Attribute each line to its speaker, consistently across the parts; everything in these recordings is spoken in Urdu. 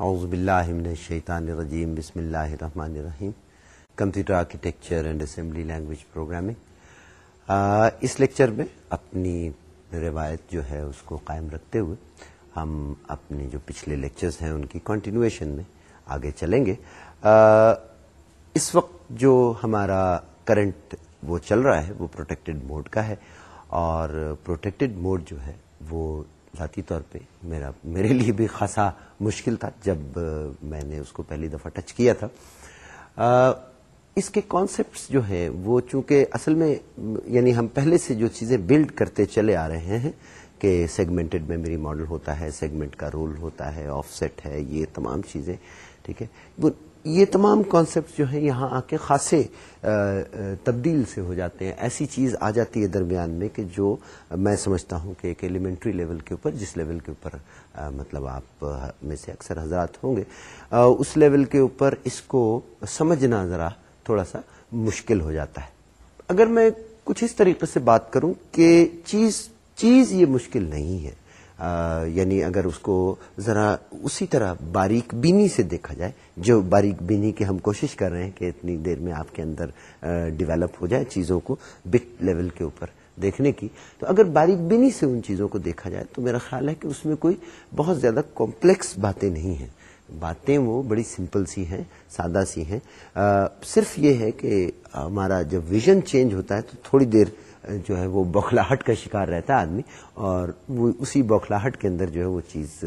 Speaker 1: اعوذ باللہ من الشیطان الرجیم، بسم اللہ الرحمن الرحیم۔ Computer architecture and assembly language programming. Us lecture میں اپنی روایت جو ہے اس کو قائم رکھتے ہوئے ہم اپنے جو پچھلے لیکچرز ہیں ان کی کنٹینویشن میں آگے چلیں گے۔ اس وقت جو ہمارا کرنٹ وہ چل رہا ہے، وہ پروٹیکٹڈ موڈ کا ہے اور پروٹیکٹڈ موڈ جو ہے وہ ذاتی طور پہ میرا، میرے لیے بھی خاصا مشکل تھا جب میں نے اس کو پہلی دفعہ ٹچ کیا تھا۔ اس کے کانسیپٹس جو ہیں، وہ چونکہ اصل میں یعنی ہم پہلے سے جو چیزیں بلڈ کرتے چلے آ رہے ہیں کہ سیگمنٹڈ میموری ماڈل ہوتا ہے سیگمنٹ کا رول ہوتا ہے آف سیٹ ہے، یہ تمام چیزیں، ٹھیک ہے۔ یہ تمام کانسیپٹ جو ہیں یہاں آ کے خاصے تبدیل سے ہو جاتے ہیں۔ ایسی چیز آ جاتی ہے درمیان میں کہ جو میں سمجھتا ہوں کہ ایک ایلیمنٹری لیول کے اوپر، جس لیول کے اوپر مطلب آپ میں سے اکثر حضرات ہوں گے اس لیول کے اوپر اس کو سمجھنا ذرا تھوڑا سا مشکل ہو جاتا ہے۔ اگر میں کچھ اس طریقے سے بات کروں کہ چیز چیز یہ مشکل نہیں ہے۔ یعنی اگر اس کو ذرا اسی طرح باریک بینی سے دیکھا جائے، جو باریک بینی کی ہم کوشش کر رہے ہیں کہ اتنی دیر میں آپ کے اندر ڈیولپ ہو جائے چیزوں کو بٹ لیول کے اوپر دیکھنے کی۔ تو اگر باریک بینی سے ان چیزوں کو دیکھا جائے، تو میرا خیال ہے کہ اس میں کوئی بہت زیادہ کمپلیکس باتیں نہیں ہیں۔ باتیں وہ بڑی سمپل سی ہیں، سادہ سی ہیں۔ صرف یہ ہے کہ ہمارا جب ویژن چینج ہوتا ہے تو تھوڑی دیر جو ہے وہ بوکھلاہٹ کا شکار رہتا ہے آدمی، اور وہ اسی بوکھلاہٹ کے اندر جو ہے وہ چیز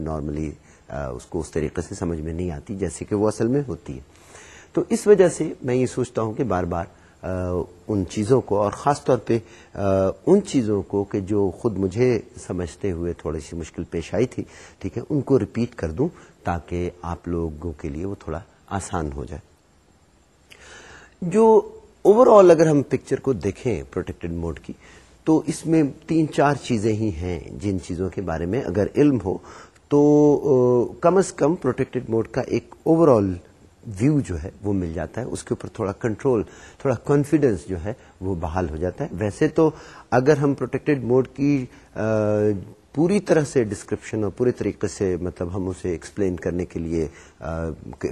Speaker 1: نارملی اس کو اس طریقے سے سمجھ میں نہیں آتی، جیسے کہ وہ اصل میں ہوتی ہے۔ تو اس وجہ سے میں یہ سوچتا ہوں کہ بار بار ان چیزوں کو، اور خاص طور پہ ان چیزوں کو کہ جو خود مجھے سمجھتے ہوئے تھوڑی سی مشکل پیش آئی تھی، ٹھیک ہے، ان کو ریپیٹ کر دوں تاکہ آپ لوگوں کے لیے وہ تھوڑا آسان ہو جائے۔ جو اوور آل اگر ہم پکچر کو دیکھیں پروٹیکٹڈ موڈ کی، تو اس میں تین چار چیزیں ہی ہیں جن چیزوں کے بارے میں اگر علم ہو، تو کم از کم پروٹیکٹڈ موڈ کا ایک اوور آل ویو جو ہے وہ مل جاتا ہے، اس کے اوپر تھوڑا کنٹرول تھوڑا کانفیڈینس جو ہے وہ بحال ہو جاتا ہے۔ ویسے تو اگر ہم پروٹیکٹڈ موڈ کی پوری طرح سے ڈسکرپشن اور پورے طریقے سے مطلب ہم اسے ایکسپلین کرنے کے لیے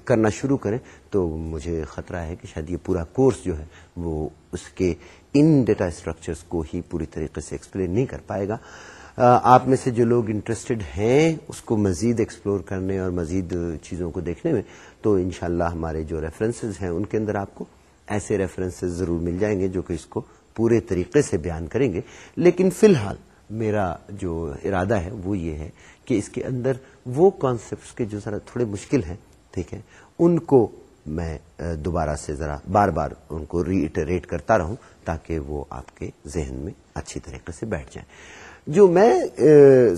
Speaker 1: کرنا شروع کریں تو مجھے خطرہ ہے کہ شاید یہ پورا کورس جو ہے وہ اس کے ان ڈیٹا اسٹرکچرس کو ہی پوری طریقے سے ایکسپلین نہیں کر پائے گا۔ آپ میں سے جو لوگ انٹرسٹڈ ہیں اس کو مزید ایکسپلور کرنے اور مزید چیزوں کو دیکھنے میں، تو انشاءاللہ ہمارے جو ریفرنسز ہیں ان کے اندر آپ کو ایسے ریفرنسز ضرور مل جائیں گے جو کہ اس کو پورے طریقے سے بیان کریں گے۔ لیکن فی الحال میرا جو ارادہ ہے وہ یہ ہے کہ اس کے اندر وہ کانسیپٹس کے جو ذرا تھوڑے مشکل ہیں، ٹھیک ہے، ان کو میں دوبارہ سے ذرا بار بار ان کو ریٹریٹ کرتا رہوں تاکہ وہ آپ کے ذہن میں اچھی طریقے سے بیٹھ جائیں۔ جو میں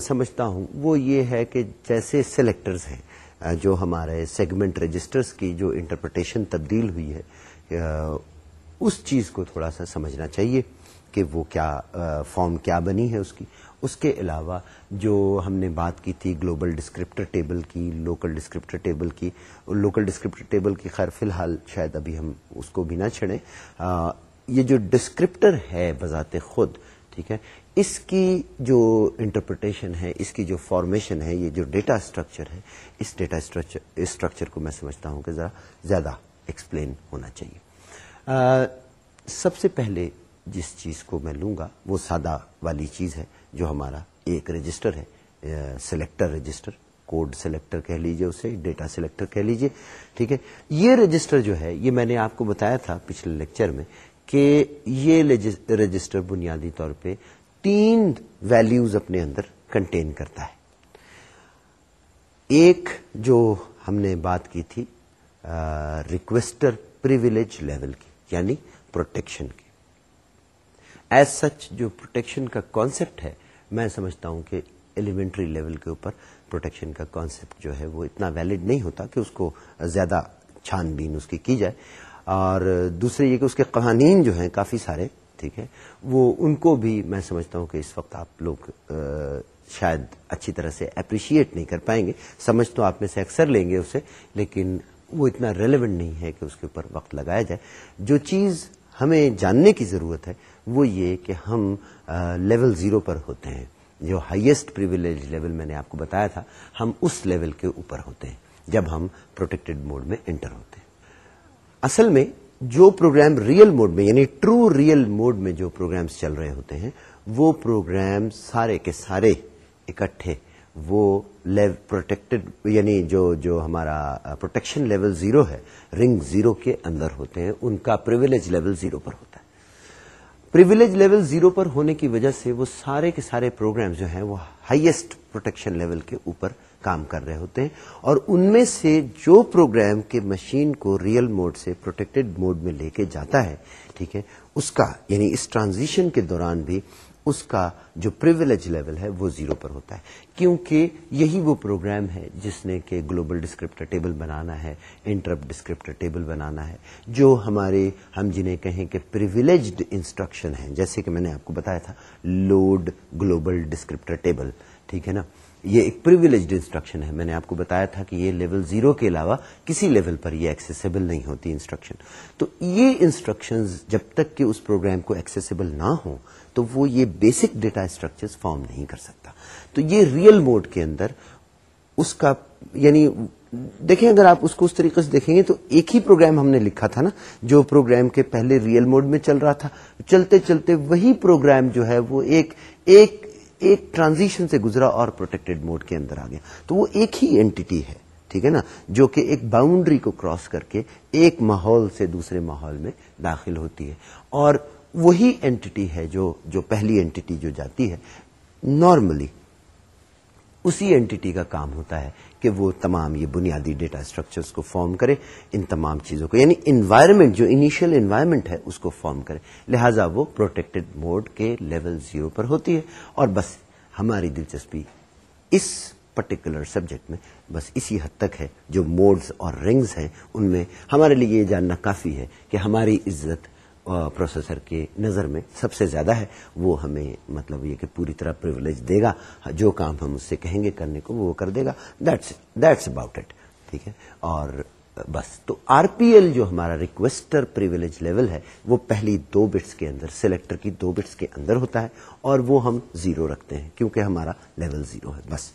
Speaker 1: سمجھتا ہوں وہ یہ ہے کہ جیسے سلیکٹرز ہیں جو ہمارے سیگمنٹ رجسٹرز کی جو انٹرپریٹیشن تبدیل ہوئی ہے اس چیز کو تھوڑا سا سمجھنا چاہیے۔ کہ وہ کیا فارم کیا بنی ہے اس کی۔ اس کے علاوہ جو ہم نے بات کی تھی گلوبل ڈسکرپٹر ٹیبل کی لوکل ڈسکرپٹر ٹیبل کی لوکل ڈسکرپٹر ٹیبل کی خیر فی الحال شاید ابھی ہم اس کو بھی نہ چھڑیں۔ یہ جو ڈسکرپٹر ہے بذات خود، ٹھیک ہے، اس کی جو انٹرپریٹیشن ہے، اس کی جو فارمیشن ہے، یہ جو ڈیٹا اسٹرکچر ہے، اس ڈیٹا اسٹرکچر کو میں سمجھتا ہوں کہ ذرا زیادہ ایکسپلین ہونا چاہیے۔ سب سے پہلے جس چیز کو میں لوں گا، وہ سادہ والی چیز ہے جو ہمارا ایک رجسٹر ہے سلیکٹر رجسٹر کوڈ سلیکٹر کہہ لیجیے اسے ڈیٹا سلیکٹر کہہ لیجیے، ٹھیک ہے؟ یہ رجسٹر جو ہے، یہ میں نے آپ کو بتایا تھا پچھلے لیکچر میں کہ یہ رجسٹر بنیادی طور پہ تین ویلیوز اپنے اندر کنٹین کرتا ہے۔ ایک جو ہم نے بات کی تھی ریکویسٹر پریویلیج لیول کی یعنی پروٹیکشن کی۔ ایز سچ جو پروٹیکشن کا کانسیپٹ ہے، میں سمجھتا ہوں کہ ایلیمنٹری لیول کے اوپر پروٹیکشن کا کانسیپٹ جو ہے وہ اتنا ویلڈ نہیں ہوتا کہ اس کو زیادہ چھان بین اس کی کی جائے۔ اور دوسرے یہ کہ اس کے قوانین جو ہیں کافی سارے، ٹھیک ہے، وہ ان کو بھی میں سمجھتا ہوں کہ اس وقت آپ لوگ شاید اچھی طرح سے اپریشیٹ نہیں کر پائیں گے۔ سمجھ تو آپ میں سے اکثر لیں گے اسے، لیکن وہ اتنا ریلیونٹ نہیں ہے کہ اس کے اوپر وقت لگایا جائے۔ جو چیز ہمیں جاننے کی ضرورت ہے وہ یہ کہ ہم لیول زیرو پر ہوتے ہیں، جو ہائیسٹ پریویلیج لیول میں نے آپ کو بتایا تھا، ہم اس لیول کے اوپر ہوتے ہیں، جب ہم پروٹیکٹڈ موڈ میں انٹر ہوتے ہیں۔ اصل میں جو پروگرام ریئل موڈ میں یعنی ٹرو ریئل موڈ میں جو پروگرامز چل رہے ہوتے ہیں، وہ پروگرام سارے کے سارے اکٹھے، وہ پروٹیکٹڈ یعنی جو جو ہمارا پروٹیکشن لیول زیرو ہے رنگ زیرو کے اندر ہوتے ہیں، ان کا پریویلیج لیول زیرو پر ہوتا ہے۔ پریویلیج لیول زیرو پر ہونے کی وجہ سے وہ سارے کے سارے پروگرام جو ہیں وہ ہائیسٹ پروٹیکشن لیول کے اوپر کام کر رہے ہوتے ہیں اور ان میں سے جو پروگرام کے مشین کو ریئل موڈ سے پروٹیکٹڈ موڈ میں لے کے جاتا ہے، ٹھیک ہے، اس کا یعنی اس ٹرانزیشن کے دوران بھی اس کا جو پریویلیج لیول ہے وہ زیرو پر ہوتا ہے۔ کیونکہ یہی وہ پروگرام ہے جس نے کہ گلوبل ڈسکرپٹر ٹیبل بنانا ہے انٹرپ ڈسکرپٹر ٹیبل بنانا ہے، جو ہمارے، ہم جنہیں کہیں کہ پریویلیجڈ انسٹرکشن ہے جیسے کہ میں نے آپ کو بتایا تھا لوڈ گلوبل ڈسکرپٹر ٹیبل ٹھیک ہے نا؟ یہ ایک پریویلیجڈ انسٹرکشن ہے۔ میں نے آپ کو بتایا تھا کہ یہ لیول زیرو کے علاوہ کسی لیول پر یہ ایکسیسیبل نہیں ہوتی انسٹرکشن تو یہ انسٹرکشن جب تک کہ اس پروگرام کو ایکسیسیبل نہ ہو تو وہ یہ بیسک ڈیٹا اسٹرکچر فارم نہیں کر سکتا۔ تو یہ ریئل موڈ کے اندر اس کا یعنی دیکھیں اگر آپ اس کو اس طریقے سے دیکھیں گے تو ایک ہی پروگرام ہم نے لکھا تھا نا، جو پروگرام کے پہلے ریئل موڈ میں چل رہا تھا۔ چلتے چلتے وہی پروگرام جو ہے وہ ایک ایک ایک ٹرانزیشن سے گزرا اور پروٹیکٹڈ موڈ کے اندر آ گیا۔ تو وہ ایک ہی اینٹی ہے، ٹھیک ہے نا؟ جو کہ ایک باؤنڈری کو کراس کر کے ایک ماحول سے دوسرے ماحول میں داخل ہوتی ہے۔ اور وہی اینٹی ہے جو جو پہلی اینٹی جو جاتی ہے نارملی اسی اینٹی کا کام ہوتا ہے کہ وہ تمام یہ بنیادی ڈیٹا اسٹرکچرس کو فارم کرے، ان تمام چیزوں کو یعنی انوائرمنٹ جو انیشیل انوائرمنٹ ہے، اس کو فارم کرے۔ لہذا وہ پروٹیکٹڈ موڈ کے لیول زیرو پر ہوتی ہے اور بس ہماری دلچسپی اس پرٹیکولر سبجیکٹ میں بس اسی حد تک ہے جو موڈز اور رنگز ہیں، ان میں ہمارے لیے یہ جاننا کافی ہے کہ ہماری عزت پروسیسر کے نظر میں سب سے زیادہ ہے، وہ ہمیں مطلب یہ کہ پوری طرح پرولیج دے گا۔ جو کام ہم اس سے کہیں گے کرنے کو، وہ کر دے گا۔ دیٹس اباؤٹ اٹ ٹھیک ہے؟ اور بس، تو آر پی ایل جو ہمارا ریکویسٹر پریویلیج لیول ہے، وہ پہلی دو بٹس کے اندر سلیکٹر کی دو بٹس کے اندر ہوتا ہے، اور وہ ہم زیرو رکھتے ہیں، کیونکہ ہمارا لیول زیرو ہے۔ بس۔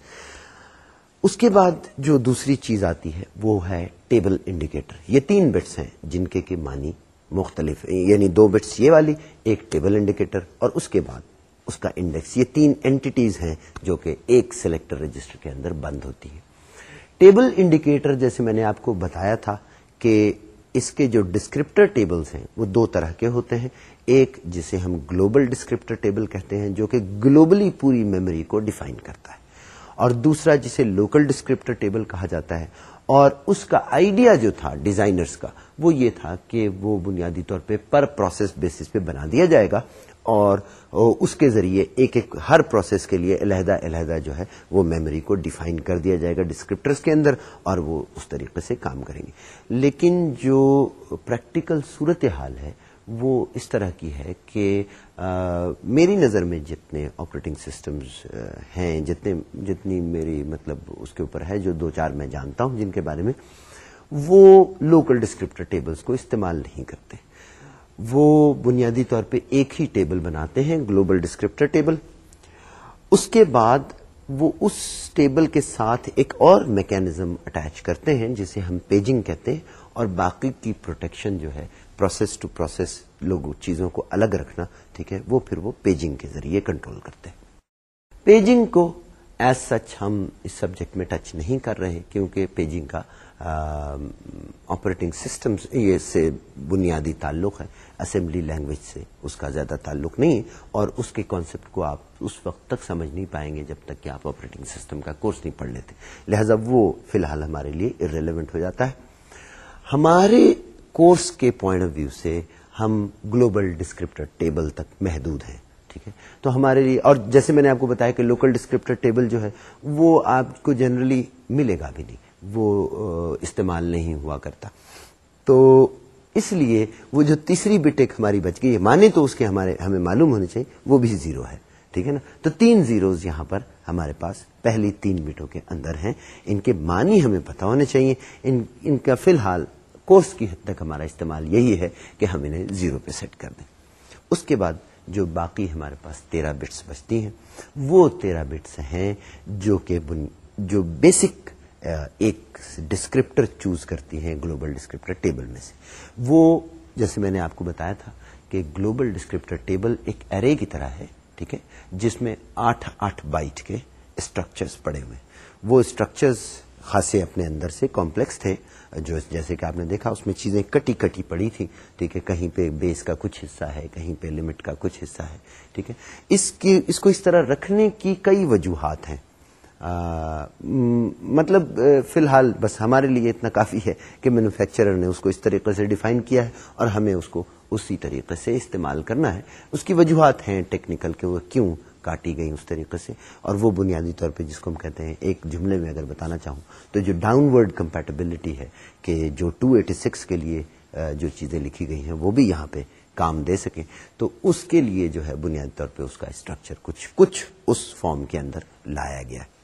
Speaker 1: اس کے بعد جو دوسری چیز آتی ہے، وہ ہے ٹیبل انڈیکیٹر یہ تین بٹس ہیں جن کے کہ مانی مختلف یعنی دو بٹس یہ والی، ایک ٹیبل انڈیکیٹر اور اس کے بعد اس کا انڈیکس۔ یہ تین اینٹیز ہیں جو کہ ایک سلیکٹر رجسٹر کے اندر بند ہوتی ہے ٹیبل انڈیکیٹر جیسے میں نے آپ کو بتایا تھا کہ اس کے جو ڈسکرپٹر ٹیبلز ہیں، وہ دو طرح کے ہوتے ہیں۔ ایک جسے ہم گلوبل ڈسکرپٹر ٹیبل کہتے ہیں، جو کہ گلوبلی پوری میموری کو ڈیفائن کرتا ہے۔ اور دوسرا جسے لوکل ڈسکرپٹر ٹیبل کہا جاتا ہے۔ اور اس کا آئیڈیا جو تھا ڈیزائنرز کا وہ یہ تھا کہ وہ بنیادی طور پہ پر پروسیس بیسس پہ بنا دیا جائے گا اور اس کے ذریعے ایک ایک ہر پروسیس کے لیے علیحدہ علیحدہ جو ہے وہ میموری کو ڈیفائن کر دیا جائے گا ڈسکرپٹرز کے اندر اور وہ اس طریقے سے کام کریں گے۔ لیکن جو پریکٹیکل صورت حال ہے وہ اس طرح کی ہے کہ آ, میری نظر میں جتنے آپریٹنگ سسٹمز ہیں جتنے جتنی میری مطلب اس کے اوپر ہے جو دو چار میں جانتا ہوں جن کے بارے میں وہ لوکل ڈسکرپٹر ٹیبلز کو استعمال نہیں کرتے۔ وہ بنیادی طور پہ ایک ہی ٹیبل بناتے ہیں گلوبل ڈسکرپٹر ٹیبل اس کے بعد وہ اس ٹیبل کے ساتھ ایک اور میکینزم اٹیچ کرتے ہیں، جسے ہم پیجنگ کہتے ہیں۔ اور باقی کی پروٹیکشن جو ہے پروسیس ٹو پروسیس لوگ چیزوں کو الگ رکھنا، ٹھیک ہے، وہ پھر وہ پیجنگ کے ذریعے کنٹرول کرتے ہیں۔ پیجنگ کو ایز سچ ہم اس سبجیکٹ میں ٹچ نہیں کر رہے، کیونکہ پیجنگ کا آپریٹنگ سسٹم یہ سے بنیادی تعلق ہے۔ اسمبلی لینگویج سے اس کا زیادہ تعلق نہیں اور اس کے کانسیپٹ کو آپ اس وقت تک سمجھ نہیں پائیں گے جب تک کہ آپ آپریٹنگ سسٹم کا کورس نہیں پڑھ لیتے۔ لہذا وہ فی الحال ہمارے لیے ارریلیونٹ ہو جاتا ہے۔ ہمارے کورس کے پوائنٹ آف ویو سے ہم گلوبل ڈسکرپٹر ٹیبل تک محدود ہیں، ٹھیک ہے؟ تو ہمارے لیے، اور جیسے میں نے آپ کو بتایا کہ لوکل ڈسکرپٹر ٹیبل جو ہے، وہ آپ کو جنرلی ملے گا بھی نہیں۔ وہ استعمال نہیں ہوا کرتا۔ تو اس لیے وہ جو تیسری بٹ ایک ہماری بچ گئی مانے تو اس کے ہمارے، ہمیں معلوم ہونے چاہیے، وہ بھی زیرو ہے، ٹھیک ہے نا؟ تو تین زیروز یہاں پر ہمارے پاس پہلی تین بٹوں کے اندر ہیں۔ ان کے معنی ہمیں پتا ہونے چاہیے۔ ان ان کا فی الحال کورس کی حد تک ہمارا استعمال یہی ہے کہ ہم انہیں زیرو پہ سیٹ کر دیں۔ اس کے بعد جو باقی ہمارے پاس تیرہ بٹس بچتی ہیں، وہ تیرہ بٹس ہیں جو کہ جو بیسک ایک ڈسکرپٹر چوز کرتی ہیں گلوبل ڈسکرپٹر ٹیبل میں سے۔ وہ جیسے میں نے آپ کو بتایا تھا کہ گلوبل ڈسکرپٹر ٹیبل ایک ارے کی طرح ہے، ٹھیک ہے، جس میں آٹھ آٹھ بائٹ کے اسٹرکچرز پڑے ہوئے۔ وہ اسٹرکچرز خاصے اپنے اندر سے کمپلیکس تھے، جو جیسے کہ آپ نے دیکھا، اس میں چیزیں کٹی کٹی پڑی تھی ٹھیک ہے، کہیں پہ بیس کا کچھ حصہ ہے، کہیں پہ لمٹ کا کچھ حصہ ہے، ٹھیک ہے۔ اس کی، اس کو اس طرح رکھنے کی کئی وجوہات ہیں۔ مطلب فی الحال بس ہمارے لیے اتنا کافی ہے کہ مینوفیکچرر نے اس کو اس طریقے سے ڈیفائن کیا ہے اور ہمیں اس کو اسی طریقے سے استعمال کرنا ہے۔ اس کی وجوہات ہیں ٹیکنیکل کہ وہ کیوں کاٹی گئی اس طریقے سے۔ اور وہ بنیادی طور پہ جس کو ہم کہتے ہیں، ایک جملے میں اگر بتانا چاہوں تو جو ڈاؤن ورڈ کمپیٹیبلٹی ہے کہ جو 286 کے لیے جو چیزیں لکھی گئی ہیں وہ بھی یہاں پہ کام دے سکیں۔ تو اس کے لیے جو ہے بنیادی طور پہ اس کا اسٹرکچر کچھ کچھ اس فارم کے اندر لایا گیا۔ ہے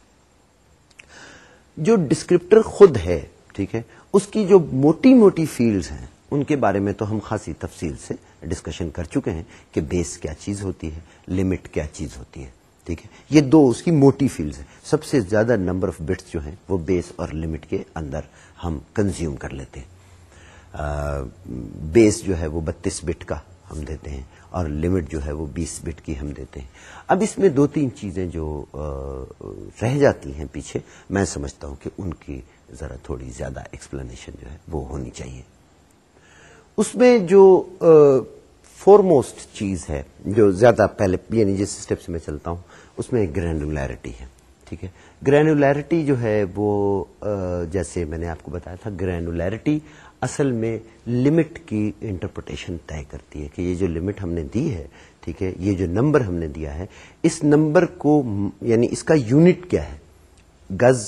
Speaker 1: جو ڈسکرپٹر خود ہے، ٹھیک ہے، اس کی جو موٹی موٹی فیلڈز ہیں، ان کے بارے میں تو ہم خاصی تفصیل سے ڈسکشن کر چکے ہیں کہ بیس کیا چیز ہوتی ہے لمٹ کیا چیز ہوتی ہے، ٹھیک ہے۔ یہ دو اس کی موٹی فیلڈز ہیں۔ سب سے زیادہ نمبر آف بٹس جو ہیں، وہ بیس اور لمٹ کے اندر ہم کنزیوم کر لیتے ہیں۔ بیس جو ہے، وہ بتیس بٹ کا ہم دیتے ہیں اور لمٹ جو ہے وہ بیس بٹ کی ہم دیتے ہیں۔ اب اس میں دو تین چیزیں جو رہ جاتی ہیں پیچھے، میں سمجھتا ہوں کہ ان کی ذرا تھوڑی زیادہ ایکسپلینیشن جو ہے وہ ہونی چاہیے۔ اس میں جو فورموسٹ چیز ہے، جو زیادہ پہلے یعنی جس اسٹیپ سے میں چلتا ہوں، اس میں گرینولیرٹی ہے، ٹھیک ہے؟ گرینولیرٹی جو ہے وہ جیسے میں نے آپ کو بتایا تھا گرینولیرٹی اصل میں لمٹ کی انٹرپریٹیشن طے کرتی ہے کہ یہ جو لمٹ ہم نے دی ہے، ٹھیک ہے، یہ جو نمبر ہم نے دیا ہے، اس نمبر کو یعنی اس کا یونٹ کیا ہے؟ گز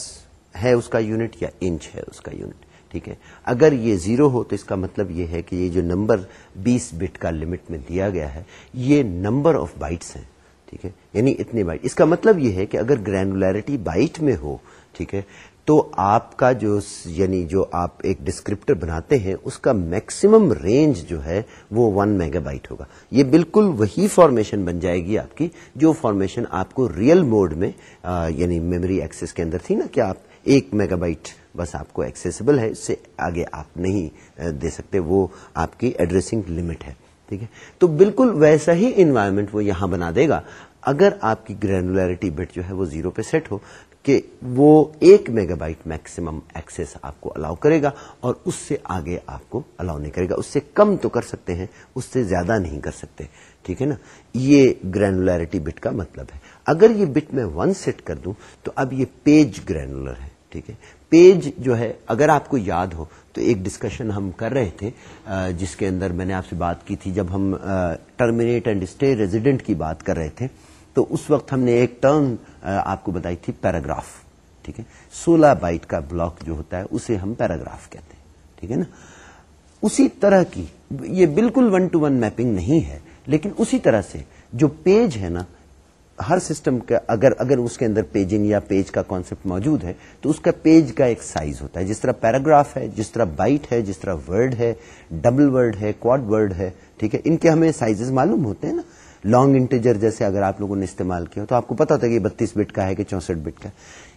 Speaker 1: ہے اس کا یونٹ یا انچ ہے اس کا یونٹ ٹھیک ہے؟ اگر یہ زیرو ہو تو اس کا مطلب یہ ہے کہ یہ جو نمبر بیس بٹ کا لمٹ میں دیا گیا ہے، یہ نمبر آف بائٹس ہیں، ٹھیک ہے؟ یعنی اتنے بائٹ اس کا مطلب یہ ہے کہ اگر گرینولیرٹی بائٹ میں ہو، ٹھیک ہے تو آپ کا جو یعنی جو آپ ایک ڈسکرپٹر بناتے ہیں، اس کا میکسیمم رینج جو ہے وہ ون میگا بائٹ ہوگا۔ یہ بالکل وہی فارمیشن بن جائے گی آپ کی، جو فارمیشن آپ کو ریئل موڈ میں یعنی میموری ایکسس کے اندر تھی نا، کہ آپ ایک میگا بائٹ بس آپ کو ایکسیسیبل ہے، اس سے آگے آپ نہیں دے سکتے، وہ آپ کی ایڈریسنگ لمٹ ہے۔ ٹھیک ہے؟ تو بالکل ویسا ہی انوائرمنٹ وہ یہاں بنا دے گا۔ اگر آپ کی گرینولیرٹی بٹ جو ہے وہ زیرو پہ سیٹ ہو کہ وہ ایک میگا بائٹ میکسیمم ایکسس آپ کو الاؤ کرے گا اور اس سے آگے آپ کو الاؤ نہیں کرے گا۔ اس سے کم تو کر سکتے ہیں، اس سے زیادہ نہیں کر سکتے۔ ٹھیک ہے نا؟ یہ گرینولیرٹی بٹ کا مطلب ہے۔ اگر یہ بٹ میں ون سیٹ کر دوں تو اب یہ پیج گرینولر ہے۔ ٹھیک ہے؟ پیج جو ہے، اگر آپ کو یاد ہو تو ایک ڈسکشن ہم کر رہے تھے جس کے اندر میں نے آپ سے بات کی تھی جب ہم ٹرمینیٹ اینڈ اسٹے ریزیڈنٹ کی بات کر رہے تھے۔ تو اس وقت ہم نے ایک ٹرم آپ کو بتائی تھی، پیراگراف، ٹھیک ہے؟ سولہ بائٹ کا بلاک جو ہوتا ہے، اسے ہم پیراگراف کہتے ہیں، ٹھیک ہے نا؟ اسی طرح کی، یہ بالکل ون ٹو ون میپنگ نہیں ہے، لیکن اسی طرح سے جو پیج ہے نا، ہر سسٹم کا، اگر اگر اس کے اندر پیجنگ یا پیج کا کانسیپٹ موجود ہے، تو اس کا پیج کا ایک سائز ہوتا ہے۔ جس طرح پیراگراف ہے، جس طرح بائٹ ہے، جس طرح ورڈ ہے ڈبل ورڈ ہے کوڈ ورڈ ہے، ٹھیک ہے؟ ان کے ہمیں سائزز معلوم ہوتے ہیں نا۔ لانگ انٹیجر جیسے اگر آپ لوگوں نے استعمال کیا تو آپ کو پتا ہوتا کہ بتیس بٹ کا ہے کہ چونسٹھ بٹ کا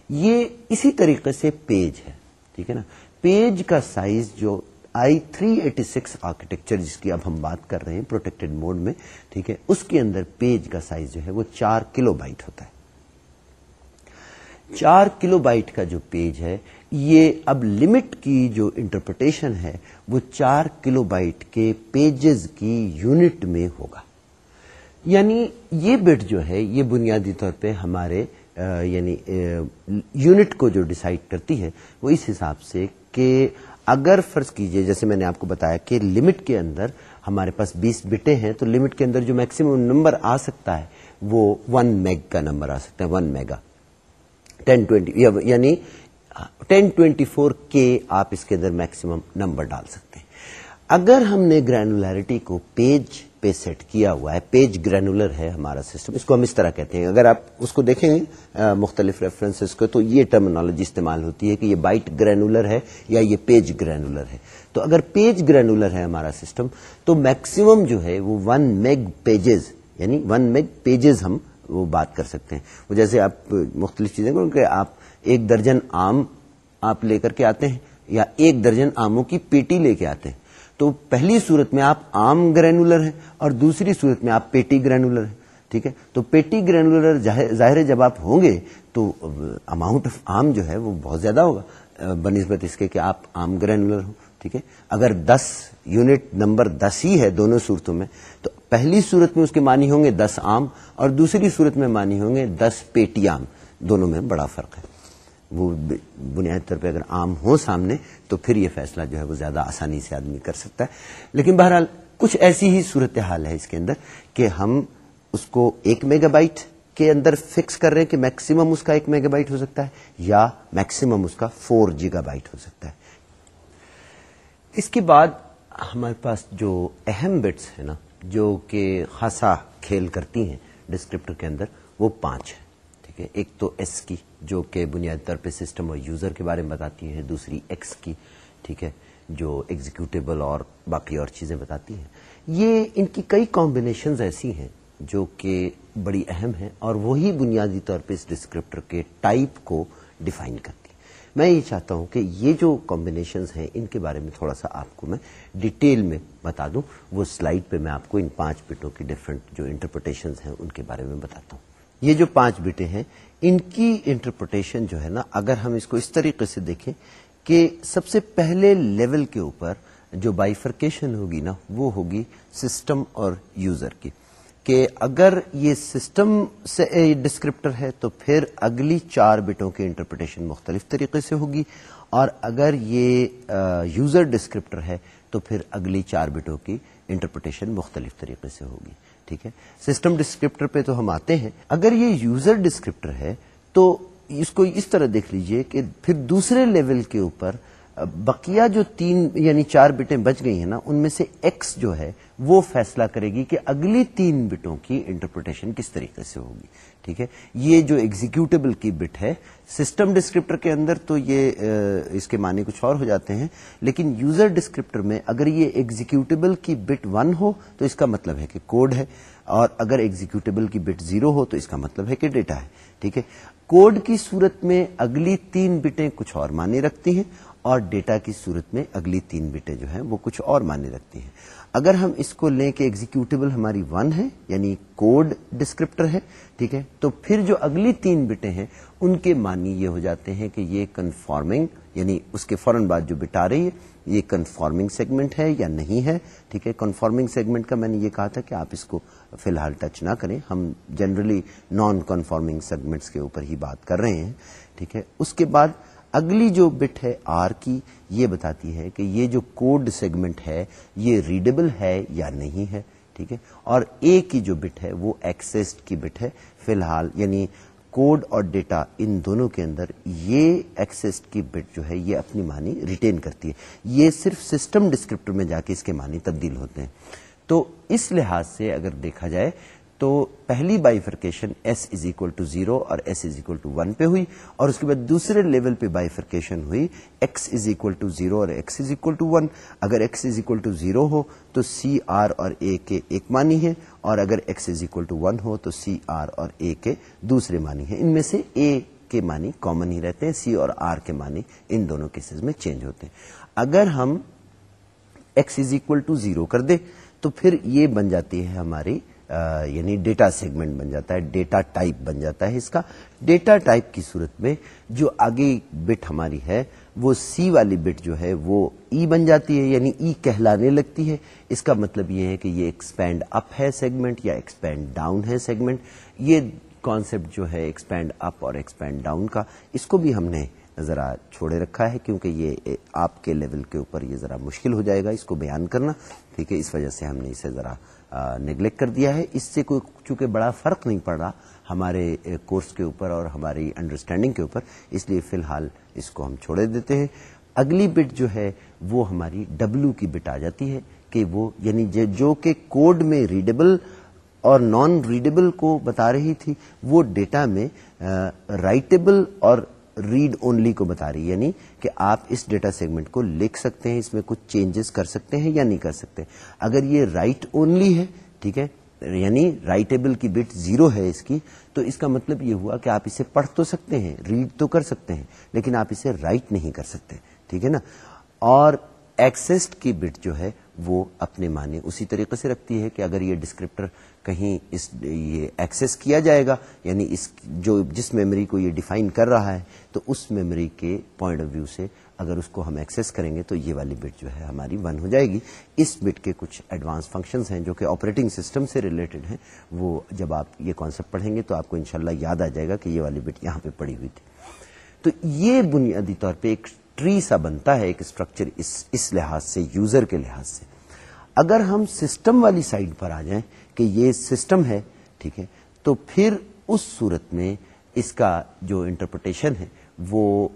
Speaker 1: یہ اسی طریقے سے پیج ہے، ٹھیک ہے نا؟ پیج کا سائز جو I three eighty six architecture جس کی اب ہم بات کر رہے ہیں، پروٹیکٹڈ موڈ میں، ٹھیک ہے؟ اس کے اندر پیج کا سائز جو ہے وہ چار کلو بائٹ ہوتا ہے۔ چار کلو بائٹ کا جو پیج ہے، یہ اب لمٹ کی جو انٹرپریٹیشن ہے، وہ چار کلو بائٹ کے پیجز کی یونٹ میں ہوگا۔ یعنی یہ بٹ جو ہے، یہ بنیادی طور پہ ہمارے یعنی یونٹ کو جو ڈسائڈ کرتی ہے، وہ اس حساب سے کہ اگر فرض کیجیے، جیسے میں نے آپ کو بتایا کہ لمٹ کے اندر ہمارے پاس بیس بٹے ہیں، تو لمٹ کے اندر جو میکسیمم نمبر آ سکتا ہے، وہ ون میگ کا نمبر آ سکتا ہے ون میگا ٹین ٹوینٹی یعنی ٹین ٹوینٹی فور کے آپ اس کے اندر میکسیمم نمبر ڈال سکتے ہیں۔ اگر ہم نے گرینولیرٹی کو پیج پہ سیٹ کیا ہوا ہے پیج گرینولر ہے ہمارا سسٹم اس کو ہم اس طرح کہتے ہیں۔ اگر آپ اس کو دیکھیں مختلف ریفرنسز کو، تو یہ ٹرمنالوجی استعمال ہوتی ہے کہ یہ بائٹ گرینولر ہے یا یہ پیج گرینولر ہے۔ تو اگر پیج گرینولر ہے ہمارا سسٹم تو میکسیمم جو ہے وہ ون میگ پیجز یعنی ون میگ پیجز ہم وہ بات کر سکتے ہیں۔ وہ جیسے آپ مختلف چیزیں کہ آپ ایک درجن آم آپ لے کر کے آتے ہیں یا ایک درجن آموں کی پیٹی لے کے آتے ہیں۔ تو پہلی صورت میں آپ آم گرینولر ہیں اور دوسری صورت میں آپ پیٹی گرینولر ہیں، ٹھیک ہے؟ تو پیٹی گرینولر ظاہر جب آپ ہوں گے تو اماؤنٹ آف آم جو ہے وہ بہت زیادہ ہوگا بنسبت اس کے کہ آپ آم گرینولر ہوں، ٹھیک ہے؟ اگر دس یونٹ نمبر دس ہی ہے دونوں صورتوں میں، تو پہلی صورت میں اس کے معنی ہوں گے دس آم اور دوسری صورت میں معنی ہوں گے دس پیٹی آم دونوں میں بڑا فرق ہے۔ وہ بنیادی طور پہ اگر عام ہو سامنے، تو پھر یہ فیصلہ جو ہے وہ زیادہ آسانی سے آدمی کر سکتا ہے۔ لیکن بہرحال کچھ ایسی ہی صورتحال ہے اس کے اندر کہ ہم اس کو ایک میگا بائٹ کے اندر فکس کر رہے ہیں کہ میکسیمم اس کا ایک میگا بائٹ ہو سکتا ہے یا میکسیمم اس کا فور جیگا بائٹ ہو سکتا ہے۔ اس کے بعد ہمارے پاس جو اہم بٹس ہیں نا، جو کہ خاصا کھیل کرتی ہیں ڈسکرپٹر کے اندر، وہ پانچ ہیں۔ ٹھیک ہے ایک تو ایس کی جو کہ بنیادی طور پہ سسٹم اور یوزر کے بارے میں بتاتی ہے دوسری ایکس کی، ٹھیک ہے، جو ایگزیکٹیبل اور باقی اور چیزیں بتاتی ہیں۔ یہ ان کی کئی کمبینیشنز ایسی ہیں جو کہ بڑی اہم ہیں اور وہی بنیادی طور پہ اس ڈسکرپٹر کے ٹائپ کو ڈیفائن کرتی میں یہ چاہتا ہوں کہ یہ جو کمبینیشنز ہیں، ان کے بارے میں تھوڑا سا آپ کو میں ڈیٹیل میں بتا دوں۔ وہ سلائڈ پہ میں آپ کو ان پانچ بٹوں کی ڈفرنٹ جو انٹرپریٹیشنز ہیں، ان کے بارے میں بتاتا ہوں۔ یہ جو پانچ بٹے ہیں، ان کی انٹرپریٹیشن جو ہے نا، اگر ہم اس کو اس طریقے سے دیکھیں کہ سب سے پہلے لیول کے اوپر جو بائیفرکیشن ہوگی نا، وہ ہوگی سسٹم اور یوزر کی۔ کہ اگر یہ سسٹم سے ڈسکرپٹر ہے، تو پھر اگلی چار بٹوں کی انٹرپریٹیشن مختلف طریقے سے ہوگی۔ اور اگر یہ یوزر ڈسکرپٹر ہے، تو پھر اگلی چار بٹوں کی انٹرپریٹیشن مختلف طریقے سے ہوگی۔ ٹھیک ہے؟ سسٹم ڈسکرپٹر پہ تو ہم آتے ہیں۔ اگر یہ یوزر ڈسکرپٹر ہے، تو اس کو اس طرح دیکھ لیجیے کہ پھر دوسرے لیول کے اوپر بقیہ جو تین یعنی چار بٹیں بچ گئی ہیں نا، ان میں سے ایکس جو ہے، وہ فیصلہ کرے گی کہ اگلی تین بٹوں کی انٹرپریٹیشن کس طریقے سے ہوگی، ٹھیک ہے؟ یہ جو ایگزیکٹیبل کی بٹ ہے سسٹم ڈسکرپٹر کے اندر تو یہ اس کے معنی کچھ اور ہو جاتے ہیں، لیکن یوزر ڈسکرپٹر میں اگر یہ ایگزیکٹیبل کی بٹ ون ہو، تو اس کا مطلب ہے کہ کوڈ ہے، اور اگر ایگزیکٹیبل کی بٹ زیرو ہو، تو اس کا مطلب ہے کہ ڈیٹا ہے، ٹھیک ہے؟ کوڈ کی صورت میں اگلی تین بٹیں کچھ اور معنی رکھتی ہیں اور ڈیٹا کی صورت میں اگلی تین بٹیں جو ہیں وہ کچھ اور معنی رکھتی ہیں۔ اگر ہم اس کو لیں کہ ایگزیکٹیبل ہماری ون ہے یعنی کوڈ ڈسکرپٹر ہے، ٹھیک ہے، تو پھر جو اگلی تین بٹیں ہیں، ان کے معنی یہ ہو جاتے ہیں کہ یہ کنفارمنگ یعنی اس کے فوراً بعد جو بٹ آ رہی ہے، یہ کنفارمنگ سیگمنٹ ہے یا نہیں ہے، ٹھیک ہے کنفارمنگ سیگمنٹ کا میں نے یہ کہا تھا کہ آپ اس کو فی الحال ٹچ نہ کریں۔ ہم جنرلی نان کنفارمنگ سیگمنٹس کے اوپر ہی بات کر رہے ہیں، ٹھیک ہے۔ اس کے بعد اگلی جو بٹ ہے آر کی، یہ بتاتی ہے کہ یہ جو کوڈ سیگمنٹ ہے، یہ ریڈیبل ہے یا نہیں ہے، ٹھیک ہے؟ اور اے کی جو بٹ ہے، وہ ایکسس کی بٹ ہے۔ فی الحال یعنی کوڈ اور ڈیٹا ان دونوں کے اندر، یہ ایکسس کی بٹ جو ہے، یہ اپنی معنی ریٹین کرتی ہے۔ یہ صرف سسٹم ڈسکرپٹر میں جا کے اس کے معنی تبدیل ہوتے ہیں۔ تو اس لحاظ سے اگر دیکھا جائے تو پہلی bifurcation S is equal to zero اور S is equal to one پہ ہوئی اور اس کے بعد دوسرے لیول پہ بائیفرکیشن ہوئی X is equal to zero اور X is equal to one اگر X is equal to zero ہو تو سی آر اور اے کے ایک معنی ہے اور اگر X is equal to one ہو تو سی آر اور اے کے دوسرے معنی ہیں۔ ان میں سے اے کے معنی کامن ہی رہتے ہیں سی اور آر کے معنی ان دونوں کیسز میں چینج ہوتے ہیں۔ اگر ہم X is equal to zero کر دیں تو پھر یہ بن جاتی ہے ہماری یعنی ڈیٹا سیگمنٹ بن جاتا ہے، ڈیٹا ٹائپ بن جاتا ہے۔ اس کا ڈیٹا ٹائپ کی صورت میں جو آگے بٹ ہماری ہے، وہ سی والی بٹ جو ہے، وہ ای e بن جاتی ہے یعنی ای e کہلانے لگتی ہے۔ اس کا مطلب یہ ہے کہ یہ ایکسپینڈ اپ ہے سیگمنٹ یا ایکسپینڈ ڈاؤن ہے سیگمنٹ یہ کانسیپٹ جو ہے ایکسپینڈ اپ اور ایکسپینڈ ڈاؤن کا، اس کو بھی ہم نے ذرا چھوڑے رکھا ہے، کیونکہ یہ آپ کے لیول کے اوپر یہ ذرا مشکل ہو جائے گا۔ اس کو بیان کرنا، ٹھیک ہے؟ اس وجہ سے ہم نے اسے ذرا نگلیکٹ کر دیا ہے۔ اس سے کوئی چونکہ بڑا فرق نہیں پڑ رہا ہمارے کورس کے اوپر اور ہماری انڈرسٹینڈنگ کے اوپر، اس لیے فی الحال اس کو ہم چھوڑے دیتے ہیں۔ اگلی بٹ جو ہے، وہ ہماری ڈبلو کی بٹ آ جاتی ہے کہ وہ یعنی جو کہ کوڈ میں ریڈیبل اور نان ریڈیبل کو بتا رہی تھی، وہ ڈیٹا میں رائٹیبل اور ریڈ اونلی کو بتا رہی ہے یعنی کہ آپ اس ڈیٹا سیگمنٹ کو لکھ سکتے ہیں، اس میں کچھ چینجز کر سکتے ہیں یا نہیں کر سکتے۔ اگر یہ رائٹ اونلی ہے، ٹھیک ہے یعنی رائٹیبل کی بٹ زیرو ہے اس کی، تو اس کا مطلب یہ ہوا کہ آپ اسے پڑھ تو سکتے ہیں ریڈ تو کر سکتے ہیں، لیکن آپ اسے رائٹ نہیں کر سکتے، ٹھیک ہے نا؟ اور ایکسسڈ کی بٹ جو ہے وہ اپنے معنی اسی طریقے سے رکھتی ہے کہ اگر یہ ڈسکرپٹر کہیں اس یہ ایکسس کیا جائے گا یعنی اس جو جس میموری کو یہ ڈیفائن کر رہا ہے، تو اس میموری کے پوائنٹ آف ویو سے اگر اس کو ہم ایکسس کریں گے، تو یہ والی بٹ جو ہے ہماری ون ہو جائے گی۔ اس بٹ کے کچھ ایڈوانس فنکشنز ہیں جو کہ آپریٹنگ سسٹم سے ریلیٹڈ ہیں۔ وہ جب آپ یہ کانسیپٹ پڑھیں گے، تو آپ کو انشاءاللہ یاد آ جائے گا کہ یہ والی بٹ یہاں پہ پڑی ہوئی تھی۔ تو یہ بنیادی طور پہ ایک ٹری سا بنتا ہے ایک اسٹرکچر اس اس لحاظ سے، یوزر کے لحاظ سے۔ اگر ہم سسٹم والی سائڈ پر آ جائیں کہ یہ سسٹم ہے، ٹھیک ہے، تو پھر اس صورت میں اس کا جو انٹرپریٹیشن ہے، وہ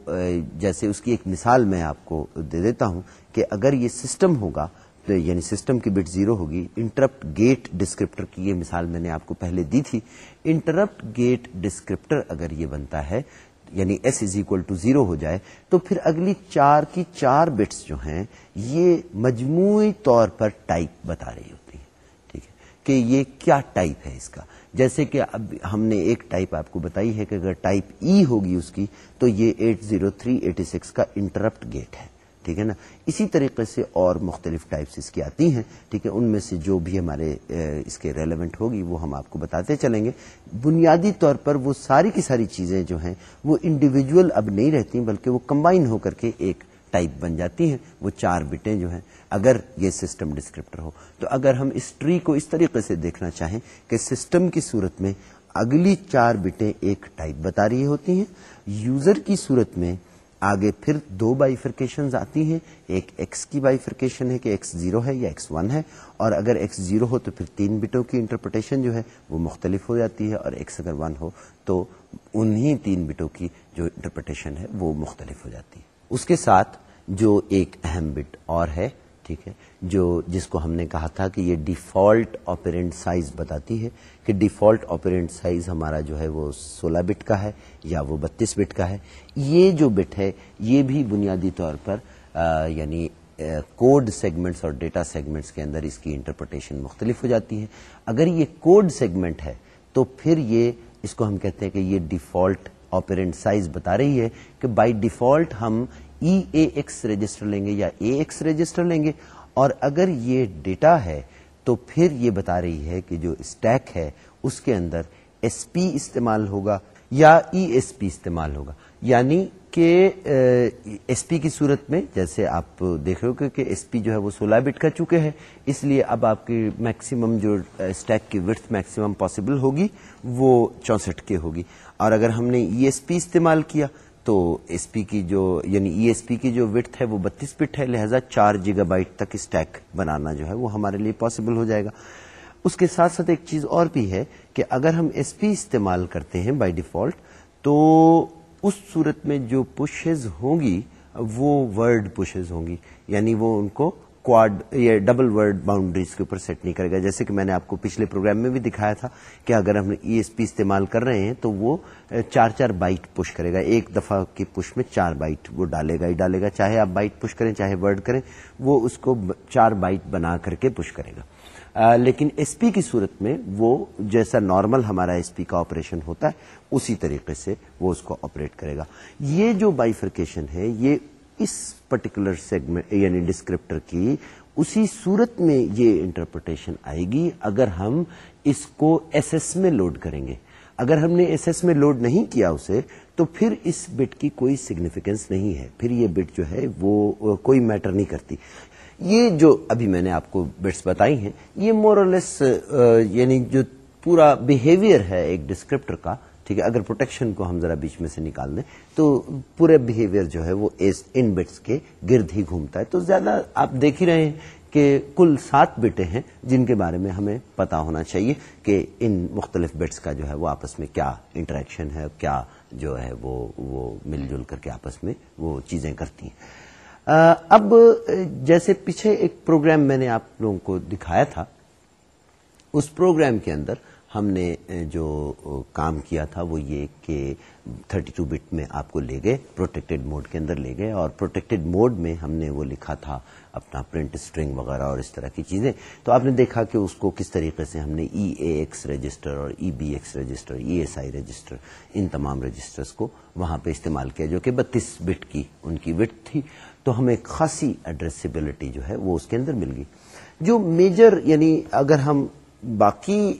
Speaker 1: جیسے اس کی ایک مثال میں آپ کو دے دیتا ہوں کہ اگر یہ سسٹم ہوگا، تو یعنی سسٹم کی بٹ زیرو ہوگی، انٹرپٹ گیٹ ڈسکرپٹر کی یہ مثال میں نے آپ کو پہلے دی تھی۔ انٹرپٹ گیٹ ڈسکرپٹر اگر یہ بنتا ہے یعنی S is equal to zero ہو جائے، تو پھر اگلی چار کی چار بٹس جو ہیں، یہ مجموعی طور پر ٹائپ بتا رہی ہوتی ہے ٹھیک ہے؟ کہ یہ کیا ٹائپ ہے اس کا؟ جیسے کہ اب ہم نے ایک ٹائپ آپ کو بتائی ہے کہ اگر ٹائپ ای e ہوگی اس کی، تو یہ eight zero three eighty six کا انٹرپٹ گیٹ ہے۔ ٹھیک ہے نا؟ اسی طریقے سے اور مختلف ٹائپس اس کی آتی ہیں، ٹھیک ہے؟ ان میں سے جو بھی ہمارے اس کے ریلیونٹ ہوگی، وہ ہم آپ کو بتاتے چلیں گے۔ بنیادی طور پر وہ ساری کی ساری چیزیں جو ہیں، وہ انڈیویجول اب نہیں رہتی، بلکہ وہ کمبائن ہو کر کے ایک ٹائپ بن جاتی ہیں۔ وہ چار بٹیں جو ہیں، اگر یہ سسٹم ڈسکرپٹر ہو۔ تو اگر ہم اس ٹری کو اس طریقے سے دیکھنا چاہیں کہ سسٹم کی صورت میں اگلی چار بٹیں ایک ٹائپ بتا رہی ہوتی ہیں یوزر کی صورت میں آگے پھر دو بائیفرکیشن آتی ہیں، ایک ایکس کی بائیفرکیشن ہے کہ ایکس زیرو ہے یا ایکس ون ہے، اور اگر ایکس زیرو ہو تو پھر تین بٹوں کی انٹرپریٹیشن جو ہے وہ مختلف ہو جاتی ہے، اور ایکس اگر ون ہو تو انہی تین بٹوں کی جو انٹرپریٹیشن ہے وہ مختلف ہو جاتی ہے۔ اس کے ساتھ جو ایک اہم بٹ اور ہے ٹھیک ہے جو جس کو ہم نے کہا تھا کہ یہ ڈیفالٹ آپرینٹ سائز بتاتی ہے کہ ڈیفالٹ آپرینٹ سائز ہمارا جو ہے وہ سولہ بٹ کا ہے یا وہ بتیس بٹ کا ہے۔ یہ جو بٹ ہے یہ بھی بنیادی طور پر آ, یعنی کوڈ سیگمنٹس اور ڈیٹا سیگمنٹس کے اندر اس کی انٹرپریٹیشن مختلف ہو جاتی ہے۔ اگر یہ کوڈ سیگمنٹ ہے تو پھر یہ اس کو ہم کہتے ہیں کہ یہ ڈیفالٹ آپرینٹ سائز بتا رہی ہے کہ بائی ڈیفالٹ ہم ای اے ایکس رجسٹر لیں گے یا اے ایکس رجسٹر لیں گے۔ اور اگر یہ ڈیٹا ہے تو پھر یہ بتا رہی ہے کہ جو اسٹیک ہے اس کے اندر ایس پی استعمال ہوگا یا ای ایس پی استعمال ہوگا۔ یعنی کہ ایس پی کی صورت میں جیسے آپ دیکھ رہے ہو کہ ایس پی جو ہے وہ سولہ بٹ کا چکے ہیں۔ اس لیے اب آپ کی میکسیمم جو اسٹیک کی وتھ میکسیمم پاسبل ہوگی وہ چونسٹھ کے ہوگی۔ اور اگر ہم نے ای ایس پی استعمال کیا تو ایس پی کی جو یعنی ای ایس پی کی جو وتھ ہے وہ بتیس بٹ ہے، لہذا چار جیگا بائٹ تک اسٹیک بنانا جو ہے وہ ہمارے لیے پاسبل ہو جائے گا۔ اس کے ساتھ ساتھ ایک چیز اور بھی ہے کہ اگر ہم ایس پی استعمال کرتے ہیں بائی ڈیفالٹ تو اس صورت میں جو پشز ہوں گی، وہ ورڈ پشز ہوں گی یعنی وہ ان کو کوڈ یا ڈبل ورڈ باؤنڈریز کے اوپر سیٹ نہیں کرے گا۔ جیسے کہ میں نے آپ کو پچھلے پروگرام میں بھی دکھایا تھا کہ اگر ہم ای ایس پی استعمال کر رہے ہیں تو وہ چار چار بائٹ پش کرے گا۔ ایک دفعہ کی پش میں چار بائٹ وہ ڈالے گا ہی ڈالے گا۔ چاہے آپ بائٹ پش کریں چاہے ورڈ کریں وہ اس کو چار بائٹ بنا کر کے پش کرے گا۔ آ, لیکن ایس پی کی صورت میں وہ جیسا نارمل ہمارا ایس پی کا آپریشن ہوتا ہے اسی طریقے سے وہ اس کو آپریٹ کرے گا۔ یہ جو بائیفرکیشن ہے یہ اس پرٹیکولر سیگمنٹ یعنی ڈسکرپٹر کی، اسی صورت میں یہ انٹرپریٹیشن آئے گی۔ اگر ہم اس کو ایس ایس میں لوڈ کریں گے، اگر ہم نے ایس ایس میں لوڈ نہیں کیا اسے، تو پھر اس بٹ کی کوئی سگنیفیکینس نہیں ہے۔ پھر یہ بٹ جو ہے، وہ کوئی میٹر نہیں کرتی۔ یہ جو ابھی میں نے آپ کو بٹس بتائی ہیں، یہ مورلیس یعنی جو پورا بہیویئر ہے ایک ڈسکرپٹر کا ٹھیک ہے، اگر پروٹیکشن کو ہم ذرا بیچ میں سے نکال دیں، تو پورے بہیویئر جو ہے وہ ان بٹس کے گرد ہی گھومتا ہے۔ تو زیادہ آپ دیکھ ہی رہے ہیں کہ کل سات بٹیں ہیں جن کے بارے میں ہمیں پتا ہونا چاہیے کہ ان مختلف بٹس کا جو ہے وہ آپس میں کیا انٹریکشن ہے، کیا جو ہے وہ وہ مل جل کر کے آپس میں وہ چیزیں کرتی ہیں۔ اب جیسے پیچھے ایک پروگرام میں نے آپ لوگوں کو دکھایا تھا، اس پروگرام کے اندر ہم نے جو کام کیا تھا وہ یہ کہ 32 بٹ میں آپ کو لے گئے پروٹیکٹڈ موڈ کے اندر لے گئے، اور پروٹیکٹڈ موڈ میں ہم نے وہ لکھا تھا اپنا پرنٹ اسٹرنگ وغیرہ اور اس طرح کی چیزیں۔ تو آپ نے دیکھا کہ اس کو کس طریقے سے ہم نے ای اے ایکس رجسٹر اور E B X register E S I register ان تمام رجسٹرز کو وہاں پہ استعمال کیا، جو کہ بتیس بٹ کی، ان کی وٹ تھی۔ تو ہمیں خاصی ایڈریسبلٹی جو ہے وہ اس کے اندر مل گئی۔ جو میجر یعنی اگر ہم باقی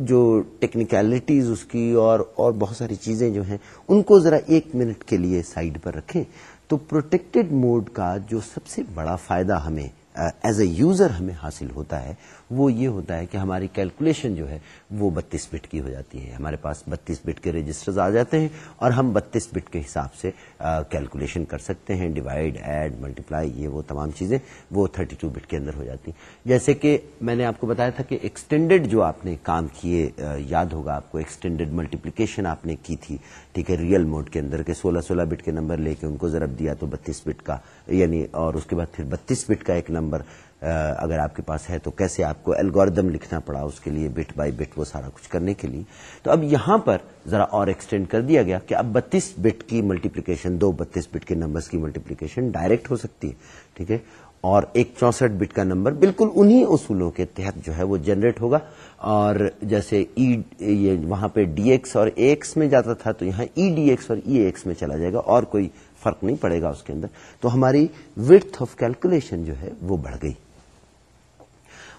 Speaker 1: جو ٹیکنیکلٹیز اس کی اور اور بہت ساری چیزیں جو ہیں، ان کو ذرا ایک منٹ کے لیے سائڈ پر رکھیں۔ تو پروٹیکٹڈ موڈ کا جو سب سے بڑا فائدہ ہمیں ایز اے یوزر ہمیں حاصل ہوتا ہے وہ یہ ہوتا ہے کہ ہماری کیلکولیشن جو ہے وہ بتیس بٹ کی ہو جاتی ہے۔ ہمارے پاس بتیس بٹ کے رجسٹر آ جاتے ہیں اور ہم بتیس بٹ کے حساب سے کیلکولیشن کر سکتے ہیں۔ ڈیوائڈ ایڈ ملٹیپلائی یہ وہ تمام چیزیں وہ تھرٹی ٹو بٹ کے اندر ہو جاتی ہیں۔ جیسے کہ میں نے آپ کو بتایا تھا کہ ایکسٹینڈیڈ جو آپ نے کام کیے یاد ہوگا آپ کو ایکسٹینڈیڈ ملٹیپلیکیشن آپ نے کی تھی، ٹھیک ہے ریئل موڈ کے اندر کے سولہ سولہ بٹ کے نمبر لے کے ان کو ضرب دیا تو بتیس بٹ کا یعنی اور اس کے بعد پھر بتیس بٹ کا ایک نمبر۔ اگر آپ کے پاس ہے تو کیسے آپ کو الگوردم لکھنا پڑا اس کے لیے بٹ بائی بٹ وہ سارا کچھ کرنے کے لیے؟ تو اب یہاں پر ذرا اور ایکسٹینڈ کر دیا گیا کہ اب بتیس بٹ کی ملٹیپلیکیشن دو بتیس بٹ کے نمبر کی ملٹیپلیکیشن ڈائریکٹ ہو سکتی ہے، ٹھیک ہے؟ اور ایک چونسٹھ بٹ کا نمبر بالکل انہی اصولوں کے تحت جو ہے وہ جنریٹ ہوگا۔ اور جیسے ای یہ وہاں پہ ڈی ایکس اور اے ایکس میں جاتا تھا تو یہاں ای ڈی ایکس اور ای ایکس میں چلا جائے گا اور کوئی فرق نہیں پڑے گا اس کے اندر۔ تو ہماری وتھ آف کیلکولیشن جو ہے وہ بڑھ گئی۔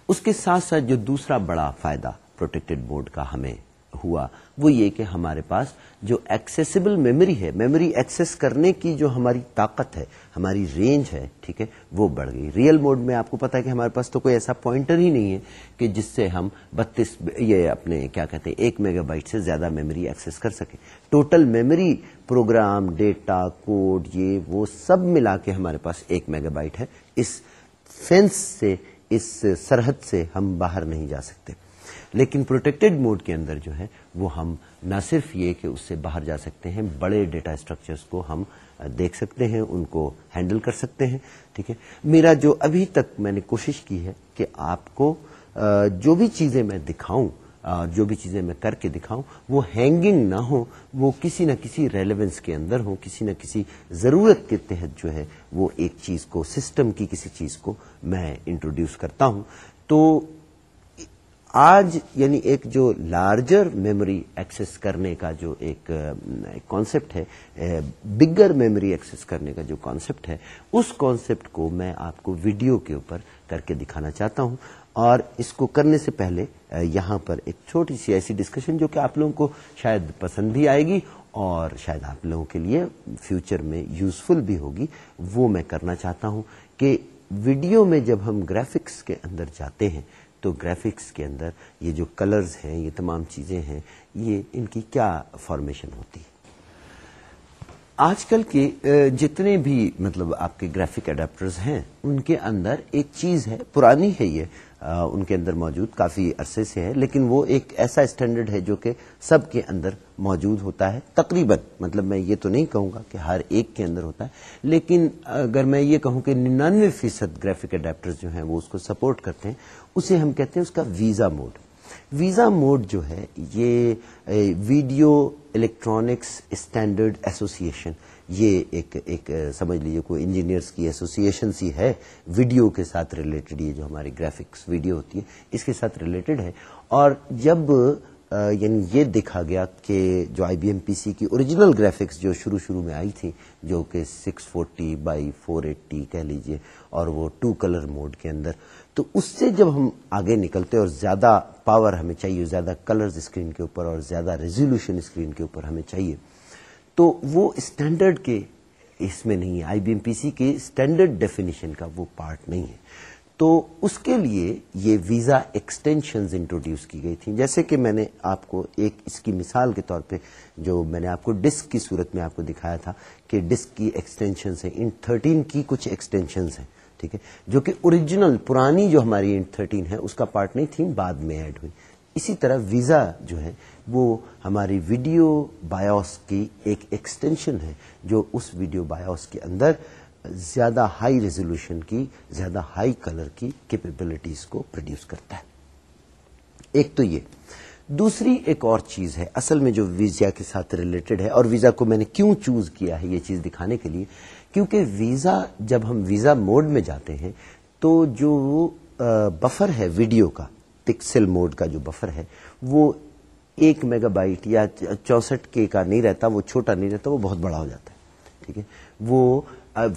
Speaker 1: اس کے ساتھ ساتھ جو دوسرا بڑا فائدہ پروٹیکٹڈ بورڈ کا ہمیں ہوا، وہ یہ کہ ہمارے پاس جو ایکسیسیبل میموری ہے میموری ایکسس کرنے کی جو ہماری طاقت ہے، ہماری رینج ہے، ٹھیک ہے، وہ بڑھ گئی۔ ریئل موڈ میں آپ کو پتا ہے کہ ہمارے پاس تو کوئی ایسا پوائنٹر ہی نہیں ہے کہ جس سے ہم بتیس یہ اپنے کیا کہتے ہیں، ایک میگا بائٹ سے زیادہ میموری ایکسس کر سکیں۔ Total memory program data code یہ وہ سب ملا کے ہمارے پاس ایک میگا بائٹ ہے۔ اس فینس سے اس سرحد سے ہم باہر نہیں جا سکتے۔ لیکن پروٹیکٹڈ موڈ کے اندر جو ہے، وہ ہم نہ صرف یہ کہ اس سے باہر جا سکتے ہیں، بڑے ڈیٹا اسٹرکچرس کو ہم دیکھ سکتے ہیں، ان کو ہینڈل کر سکتے ہیں، ٹھیک ہے؟ میرا جو ابھی تک میں نے کوشش کی ہے کہ آپ کو جو بھی چیزیں میں دکھاؤں جو بھی چیزیں میں کر کے دکھاؤں، وہ ہینگنگ نہ ہو وہ کسی نہ کسی ریلیونس کے اندر ہو کسی نہ کسی ضرورت کے تحت جو ہے، وہ ایک چیز کو سسٹم کی کسی چیز کو میں انٹروڈیوس کرتا ہوں۔ تو آج یعنی ایک جو لارجر میموری ایکسس کرنے کا جو ایک کانسیپٹ ہے بگر میموری ایکسس کرنے کا جو کانسیپٹ ہے، اس کانسیپٹ کو میں آپ کو ویڈیو کے اوپر کر کے دکھانا چاہتا ہوں۔ اور اس کو کرنے سے پہلے یہاں پر ایک چھوٹی سی ایسی ڈسکشن جو کہ آپ لوگوں کو شاید پسند بھی آئے گی اور شاید آپ لوگوں کے لیے فیوچر میں یوزفل بھی ہوگی۔ وہ میں کرنا چاہتا ہوں کہ ویڈیو میں جب ہم گرافکس کے اندر جاتے ہیں، تو گرافکس کے اندر یہ جو کلرز ہیں، یہ تمام چیزیں ہیں، یہ ان کی کیا فارمیشن ہوتی ہے؟ آج کل کے جتنے بھی مطلب آپ کے گرافک اڈاپٹرز ہیں، ان کے اندر ایک چیز ہے، پرانی ہے یہ ان کے اندر موجود کافی عرصے سے ہے، لیکن وہ ایک ایسا اسٹینڈرڈ ہے جو کہ سب کے اندر موجود ہوتا ہے، تقریباً۔ مطلب میں یہ تو نہیں کہوں گا کہ ہر ایک کے اندر ہوتا ہے، لیکن اگر میں یہ کہوں کہ ننانوے فیصد گرافک اڈیپٹر جو ہیں وہ اس کو سپورٹ کرتے ہیں، اسے ہم کہتے ہیں اس کا ویزا موڈ ویزا موڈ جو ہے، یہ ویڈیو الیکٹرانکس اسٹینڈرڈ ایسوسیشن یہ ایک ایک سمجھ لیجیے کوئی انجینئرس کی ایسوسیشن سی ہے ویڈیو کے ساتھ ریلیٹڈ یہ جو ہماری گرافکس ویڈیو ہوتی ہے، اس کے ساتھ ریلیٹڈ ہے۔ اور جب یعنی یہ دیکھا گیا کہ جو آئی بی ایم پی سی کی اوریجنل گرافکس جو شروع شروع میں آئی تھی، جو کہ six forty by four eighty کہہ لیجیے اور وہ ٹو کلر موڈ کے اندر، تو اس سے جب ہم آگے نکلتے اور زیادہ پاور ہمیں چاہیے، زیادہ کلرز اسکرین کے اوپر اور زیادہ ریزولوشن اسکرین کے اوپر ہمیں چاہیے تو وہ اسٹینڈرڈ کے اس میں نہیں ہے۔ آئی بی ایم پی سی کے اسٹینڈرڈ ڈیفینیشن کا وہ پارٹ نہیں ہے۔ تو اس کے لیے یہ ویزا ایکسٹینشن انٹروڈیوس کی گئی تھی جیسے کہ میں نے آپ کو ایک اس کی مثال کے طور پہ جو میں نے آپ کو ڈسک کی صورت میں آپ کو دکھایا تھا کہ ڈسک کی ایکسٹینشن ہیں۔ ان تھرٹین کی کچھ ایکسٹینشن ہیں۔ ٹھیک ہے؟ جو کہ اوریجنل پرانی جو ہماری ان تھرٹین ہے، اس کا پارٹ نہیں تھی بعد میں ایڈ ہوئی۔ اسی طرح ویزا جو ہے وہ ہماری ویڈیو بایوس کی ایک ایکسٹینشن ہے، جو اس ویڈیو بایوس کے اندر زیادہ ہائی ریزولوشن کی، زیادہ ہائی کلر کی کیپیبلٹیز کو پروڈیوس کرتا ہے۔ ایک تو یہ۔ دوسری ایک اور چیز ہے، اصل میں جو ویزا کے ساتھ ریلیٹڈ ہے، اور ویزا کو میں نے کیوں چوز کیا ہے یہ چیز دکھانے کے لیے، کیونکہ ویزا جب ہم ویزا موڈ میں جاتے ہیں، تو جو بفر ہے ویڈیو کا پکسل موڈ کا جو بفر ہے، وہ ایک میگا بائٹ یا چونسٹھ کے کا نہیں رہتا، وہ چھوٹا نہیں رہتا، وہ بہت بڑا ہو جاتا ہے، ٹھیک ہے؟ وہ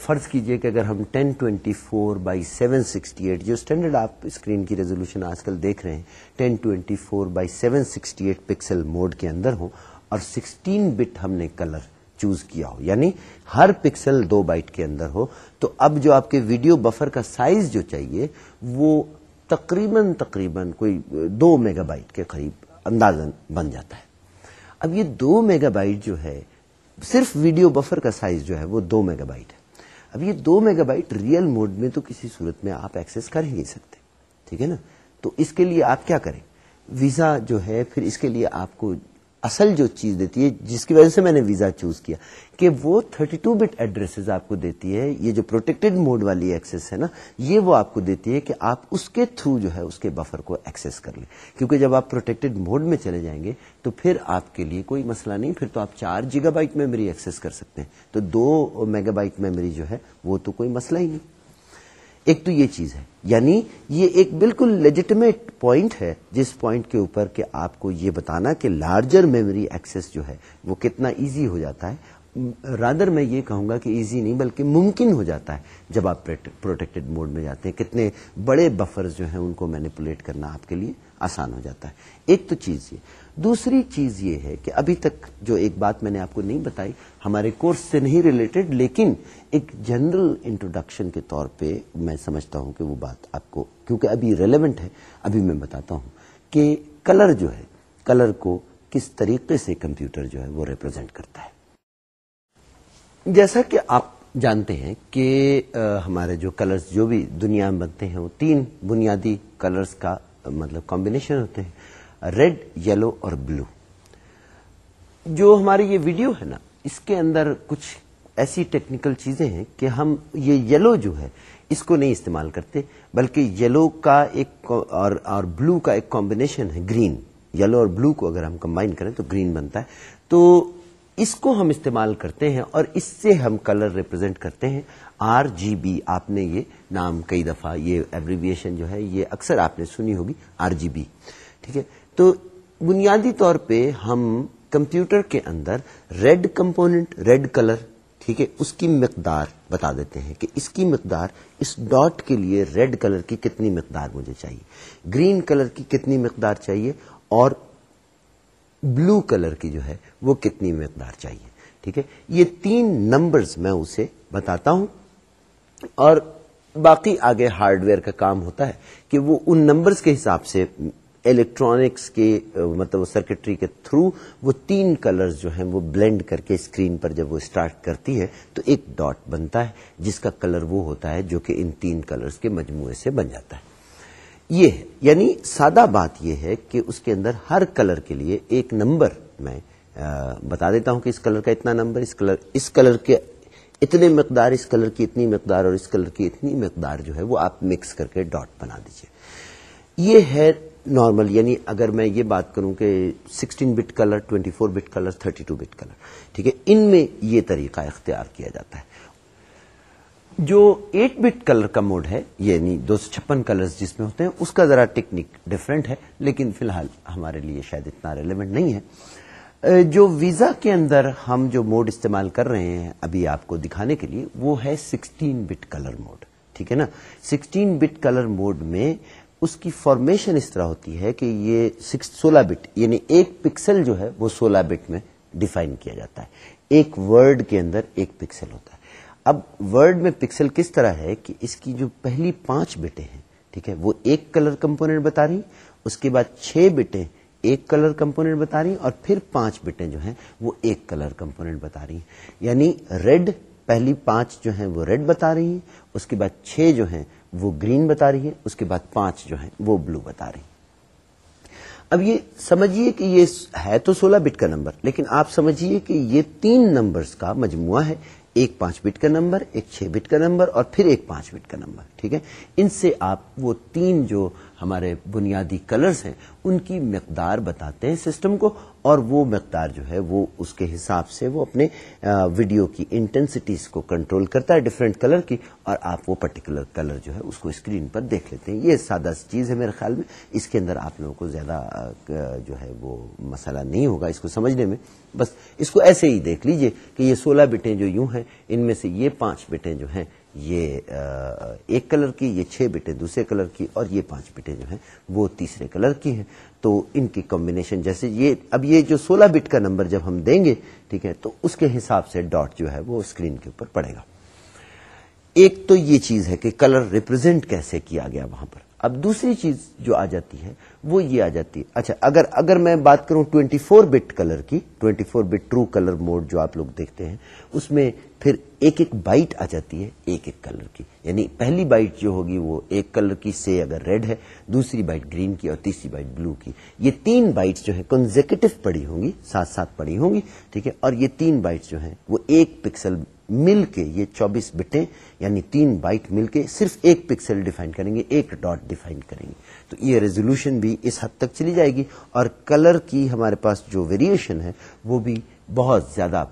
Speaker 1: فرض کیجیے کہ اگر ہم ten twenty four by seven sixty eight, جو اسٹینڈرڈ آپ اسکرین کی ریزولوشن آج کل دیکھ رہے ہیں، ten twenty four by seven sixty eight pixel mode کے اندر ہوں اور سکسٹین بٹ ہم نے کلر چوز کیا ہو یعنی ہر پکسل دو بائٹ کے اندر ہو، تو اب جو آپ کے ویڈیو بفر کا سائز جو چاہیے، وہ تقریباً تقریباً کوئی دو میگا بائٹ کے قریب اندازن بن جاتا ہے۔ اب یہ دو میگا بائٹ جو ہے، صرف ویڈیو بفر کا سائز جو ہے وہ دو میگا بائٹ ہے۔ اب یہ دو میگا بائٹ ریئل موڈ میں تو کسی صورت میں آپ ایکسس کر ہی نہیں سکتے، ٹھیک ہے نا؟ تو اس کے لیے آپ کیا کریں؟ ویزا جو ہے، پھر اس کے لیے آپ کو اصل جو چیز دیتی ہے، جس کی وجہ سے میں نے ویزا چوز کیا، کہ وہ 32 بٹ ایڈریس آپ کو دیتی ہے، یہ جو پروٹیکٹڈ موڈ والی ایکسس ہے نا، یہ وہ آپ کو دیتی ہے کہ آپ اس کے تھرو جو ہے، اس کے بفر کو ایکسس کر لیں۔ کیونکہ جب آپ پروٹیکٹڈ موڈ میں چلے جائیں گے، تو پھر آپ کے لیے کوئی مسئلہ نہیں، پھر تو آپ چار جیگا بائٹ میموری ایکسس کر سکتے ہیں۔ تو دو میگا بائٹ میموری جو ہے، وہ تو کوئی مسئلہ ہی نہیں۔ ایک تو یہ چیز ہے یعنی یہ ایک بالکل لیجیٹمیٹ پوائنٹ ہے، جس پوائنٹ کے اوپر کہ آپ کو یہ بتانا کہ لارجر میموری ایکسس جو ہے، وہ کتنا ایزی ہو جاتا ہے۔ رادر میں یہ کہوں گا کہ ایزی نہیں، بلکہ ممکن ہو جاتا ہے۔ جب آپ پروٹیکٹڈ موڈ میں جاتے ہیں، کتنے بڑے بفرز جو ہیں، ان کو مینیپولیٹ کرنا آپ کے لیے آسان ہو جاتا ہے۔ ایک تو چیز یہ۔ دوسری چیز یہ ہے کہ ابھی تک جو ایک بات میں نے آپ کو نہیں بتائی، ہمارے کورس سے نہیں ریلیٹڈ لیکن ایک جنرل انٹروڈکشن کے طور پہ میں سمجھتا ہوں کہ وہ بات آپ کو، کیونکہ ابھی ریلیونٹ ہے، ابھی میں بتاتا ہوں کہ کلر جو ہے کلر کو کس طریقے سے کمپیوٹر جو ہے وہ ریپرزینٹ کرتا ہے۔ جیسا کہ آپ جانتے ہیں کہ ہمارے جو کلرز جو بھی دنیا میں بنتے ہیں، وہ تین بنیادی کلرز کا مطلب کمبینیشن ہوتے ہیں۔ ریڈ، یلو اور بلو۔ جو ہماری یہ ویڈیو ہے نا، اس کے اندر کچھ ایسی ٹیکنیکل چیزیں ہیں کہ ہم، یہ یلو جو ہے، اس کو نہیں استعمال کرتے، بلکہ یلو کا ایک اور اور بلو کا ایک کمبینیشن ہے، گرین۔ یلو اور بلو کو اگر ہم کمبائن کریں تو گرین بنتا ہے۔ تو اس کو ہم استعمال کرتے ہیں اور اس سے ہم کلر ریپرزینٹ کرتے ہیں۔ آر جی بی، آپ نے یہ نام کئی دفعہ، یہ ایبریویشن جو ہے، یہ اکثر آپ نے سنی ہوگی، آر جی بی۔ ٹھیک ہے؟ تو بنیادی طور پہ ہم کمپیوٹر کے اندر ریڈ کمپوننٹ، ریڈ کلر، ٹھیک ہے، اس کی مقدار بتا دیتے ہیں کہ اس کی مقدار، اس ڈاٹ کے لیے ریڈ کلر کی کتنی مقدار مجھے چاہیے، گرین کلر کی کتنی مقدار چاہیے اور بلو کلر کی جو ہے وہ کتنی مقدار چاہیے، ٹھیک ہے؟ یہ تین نمبرز میں اسے بتاتا ہوں اور باقی آگے ہارڈ ویئر کا کام ہوتا ہے کہ وہ ان نمبرز کے حساب سے الیکٹرانکس کے مطلب سرکٹری کے تھرو وہ تین کلرز جو ہیں وہ بلینڈ کر کے اسکرین پر جب وہ اسٹارٹ کرتی ہے، تو ایک ڈاٹ بنتا ہے، جس کا کلر وہ ہوتا ہے جو کہ ان تین کلرز کے مجموعے سے بن جاتا ہے۔ یہ ہے یعنی سادہ بات یہ ہے کہ اس کے اندر ہر کلر کے لیے ایک نمبر میں بتا دیتا ہوں کہ اس کلر کا اتنا نمبر اس کلر اس کلر کے اتنے مقدار، اس کلر کی اتنی مقدار اور اس کلر کی اتنی مقدار جو ہے وہ آپ مکس کر کے ڈاٹ بنا دیجیے یہ ہے نارمل یعنی اگر میں یہ بات کروں کہ sixteen bit colour, twenty four bit colour, thirty two bit colour, ٹھیک ہے؟ ان میں یہ طریقہ اختیار کیا جاتا ہے۔ جو ایٹ بٹ کلر کا موڈ ہے یعنی دو سو چھپن کلر جس میں ہوتے ہیں، اس کا ذرا ٹیکنیک ڈفرینٹ ہے، لیکن فی الحال ہمارے لیے شاید اتنا ریلیونٹ نہیں ہے۔ جو ویزا کے اندر ہم جو موڈ استعمال کر رہے ہیں ابھی آپ کو دکھانے کے لیے، وہ ہے سکسٹین بٹ کلر موڈ، ٹھیک ہے نا؟ سکسٹین بٹ کلر موڈ میں اس کی فارمیشن اس طرح ہوتی ہے کہ یہ سکس سولہ بٹ یعنی ایک پکسل جو ہے وہ سولہ بٹ میں ڈیفائن کیا جاتا ہے۔ ایک ورڈ کے اندر ایک پکسل ہوتا ہے۔ اب ورڈ میں پکسل کس طرح ہے کہ اس کی جو پہلی پانچ بٹیں ہیں، ٹھیک ہے، وہ ایک کلر کمپونیٹ بتا رہی، اس کے بعد چھ بٹیں ایک کلر کمپونیٹ بتا رہی، اور پھر پانچ بٹیں جو ہیں وہ ایک کلر کمپونیٹ بتا رہی۔ ہیں یعنی ریڈ پہلی پانچ جو ہیں وہ ریڈ بتا رہی ہیں اس کے بعد چھ جو ہیں وہ گرین بتا رہی ہیں اس کے بعد پانچ جو ہیں، وہ بلو بتا رہی ہیں۔ اب یہ سمجھیے کہ یہ ہے تو سولہ بٹ کا نمبر، لیکن آپ سمجھیے کہ یہ تین نمبرز کا مجموعہ ہے۔ ایک پانچ بٹ کا نمبر، ایک چھ بٹ کا نمبر اور پھر ایک پانچ بٹ کا نمبر، ٹھیک ہے؟ ان سے آپ وہ تین جو ہمارے بنیادی کلرز ہیں، ان کی مقدار بتاتے ہیں سسٹم کو اور وہ مقدار جو ہے وہ اس کے حساب سے وہ اپنے ویڈیو کی انٹینسٹیز کو کنٹرول کرتا ہے ڈفرینٹ کلر کی اور آپ وہ پرٹیکولر کلر جو ہے اس کو اسکرین پر دیکھ لیتے ہیں۔ یہ سادہ چیز ہے میرے خیال میں۔ اس کے اندر آپ لوگوں کو زیادہ جو ہے وہ مسئلہ نہیں ہوگا اس کو سمجھنے میں۔ بس اس کو ایسے ہی دیکھ لیجیے کہ یہ سولہ بٹیں جو یوں ہیں، ان میں سے یہ پانچ بٹیں جو ہیں، یہ ایک کلر کی، یہ چھ بٹیں دوسرے کلر کی اور یہ پانچ بٹیں جو ہیں وہ تیسرے کلر کی ہیں۔ تو ان کی کمبینیشن جیسے یہ اب یہ جو سولہ بٹ کا نمبر جب ہم دیں گے، ٹھیک ہے، تو اس کے حساب سے ڈاٹ جو ہے وہ اسکرین کے اوپر پڑے گا۔ ایک تو یہ چیز ہے کہ کلر ریپرزینٹ کیسے کیا گیا وہاں پر۔ اب دوسری چیز جو آ جاتی ہے، وہ یہ آ جاتی ہے۔ اچھا اگر اگر میں بات کروں 24 فور بٹ کلر کی 24 four bit true colour mode جو آپ لوگ دیکھتے ہیں، اس میں پھر ایک ایک بائٹ آ جاتی ہے، ایک ایک کلر کی۔ یعنی پہلی بائٹ جو ہوگی وہ ایک کلر کی، سے اگر ریڈ ہے، دوسری بائٹ گرین کی اور تیسری بائٹ بلو کی۔ یہ تین بائٹس جو ہے کنزیکٹو پڑی ہوں گی، ساتھ ساتھ پڑی ہوں گی، ٹھیک ہے؟ اور یہ تین بائٹس جو ہیں وہ ایک پکسل مل کے یہ چوبیس بٹیں یعنی تین بائٹ مل کے صرف ایک پکسل ڈیفائن کریں گے، ایک ڈاٹ ڈیفائن کریں گے۔ تو یہ ریزولوشن بھی اس حد تک چلی جائے گی۔ اور کلر کی ہمارے پاس جو ویریشن ہے، وہ بھی بہت زیادہ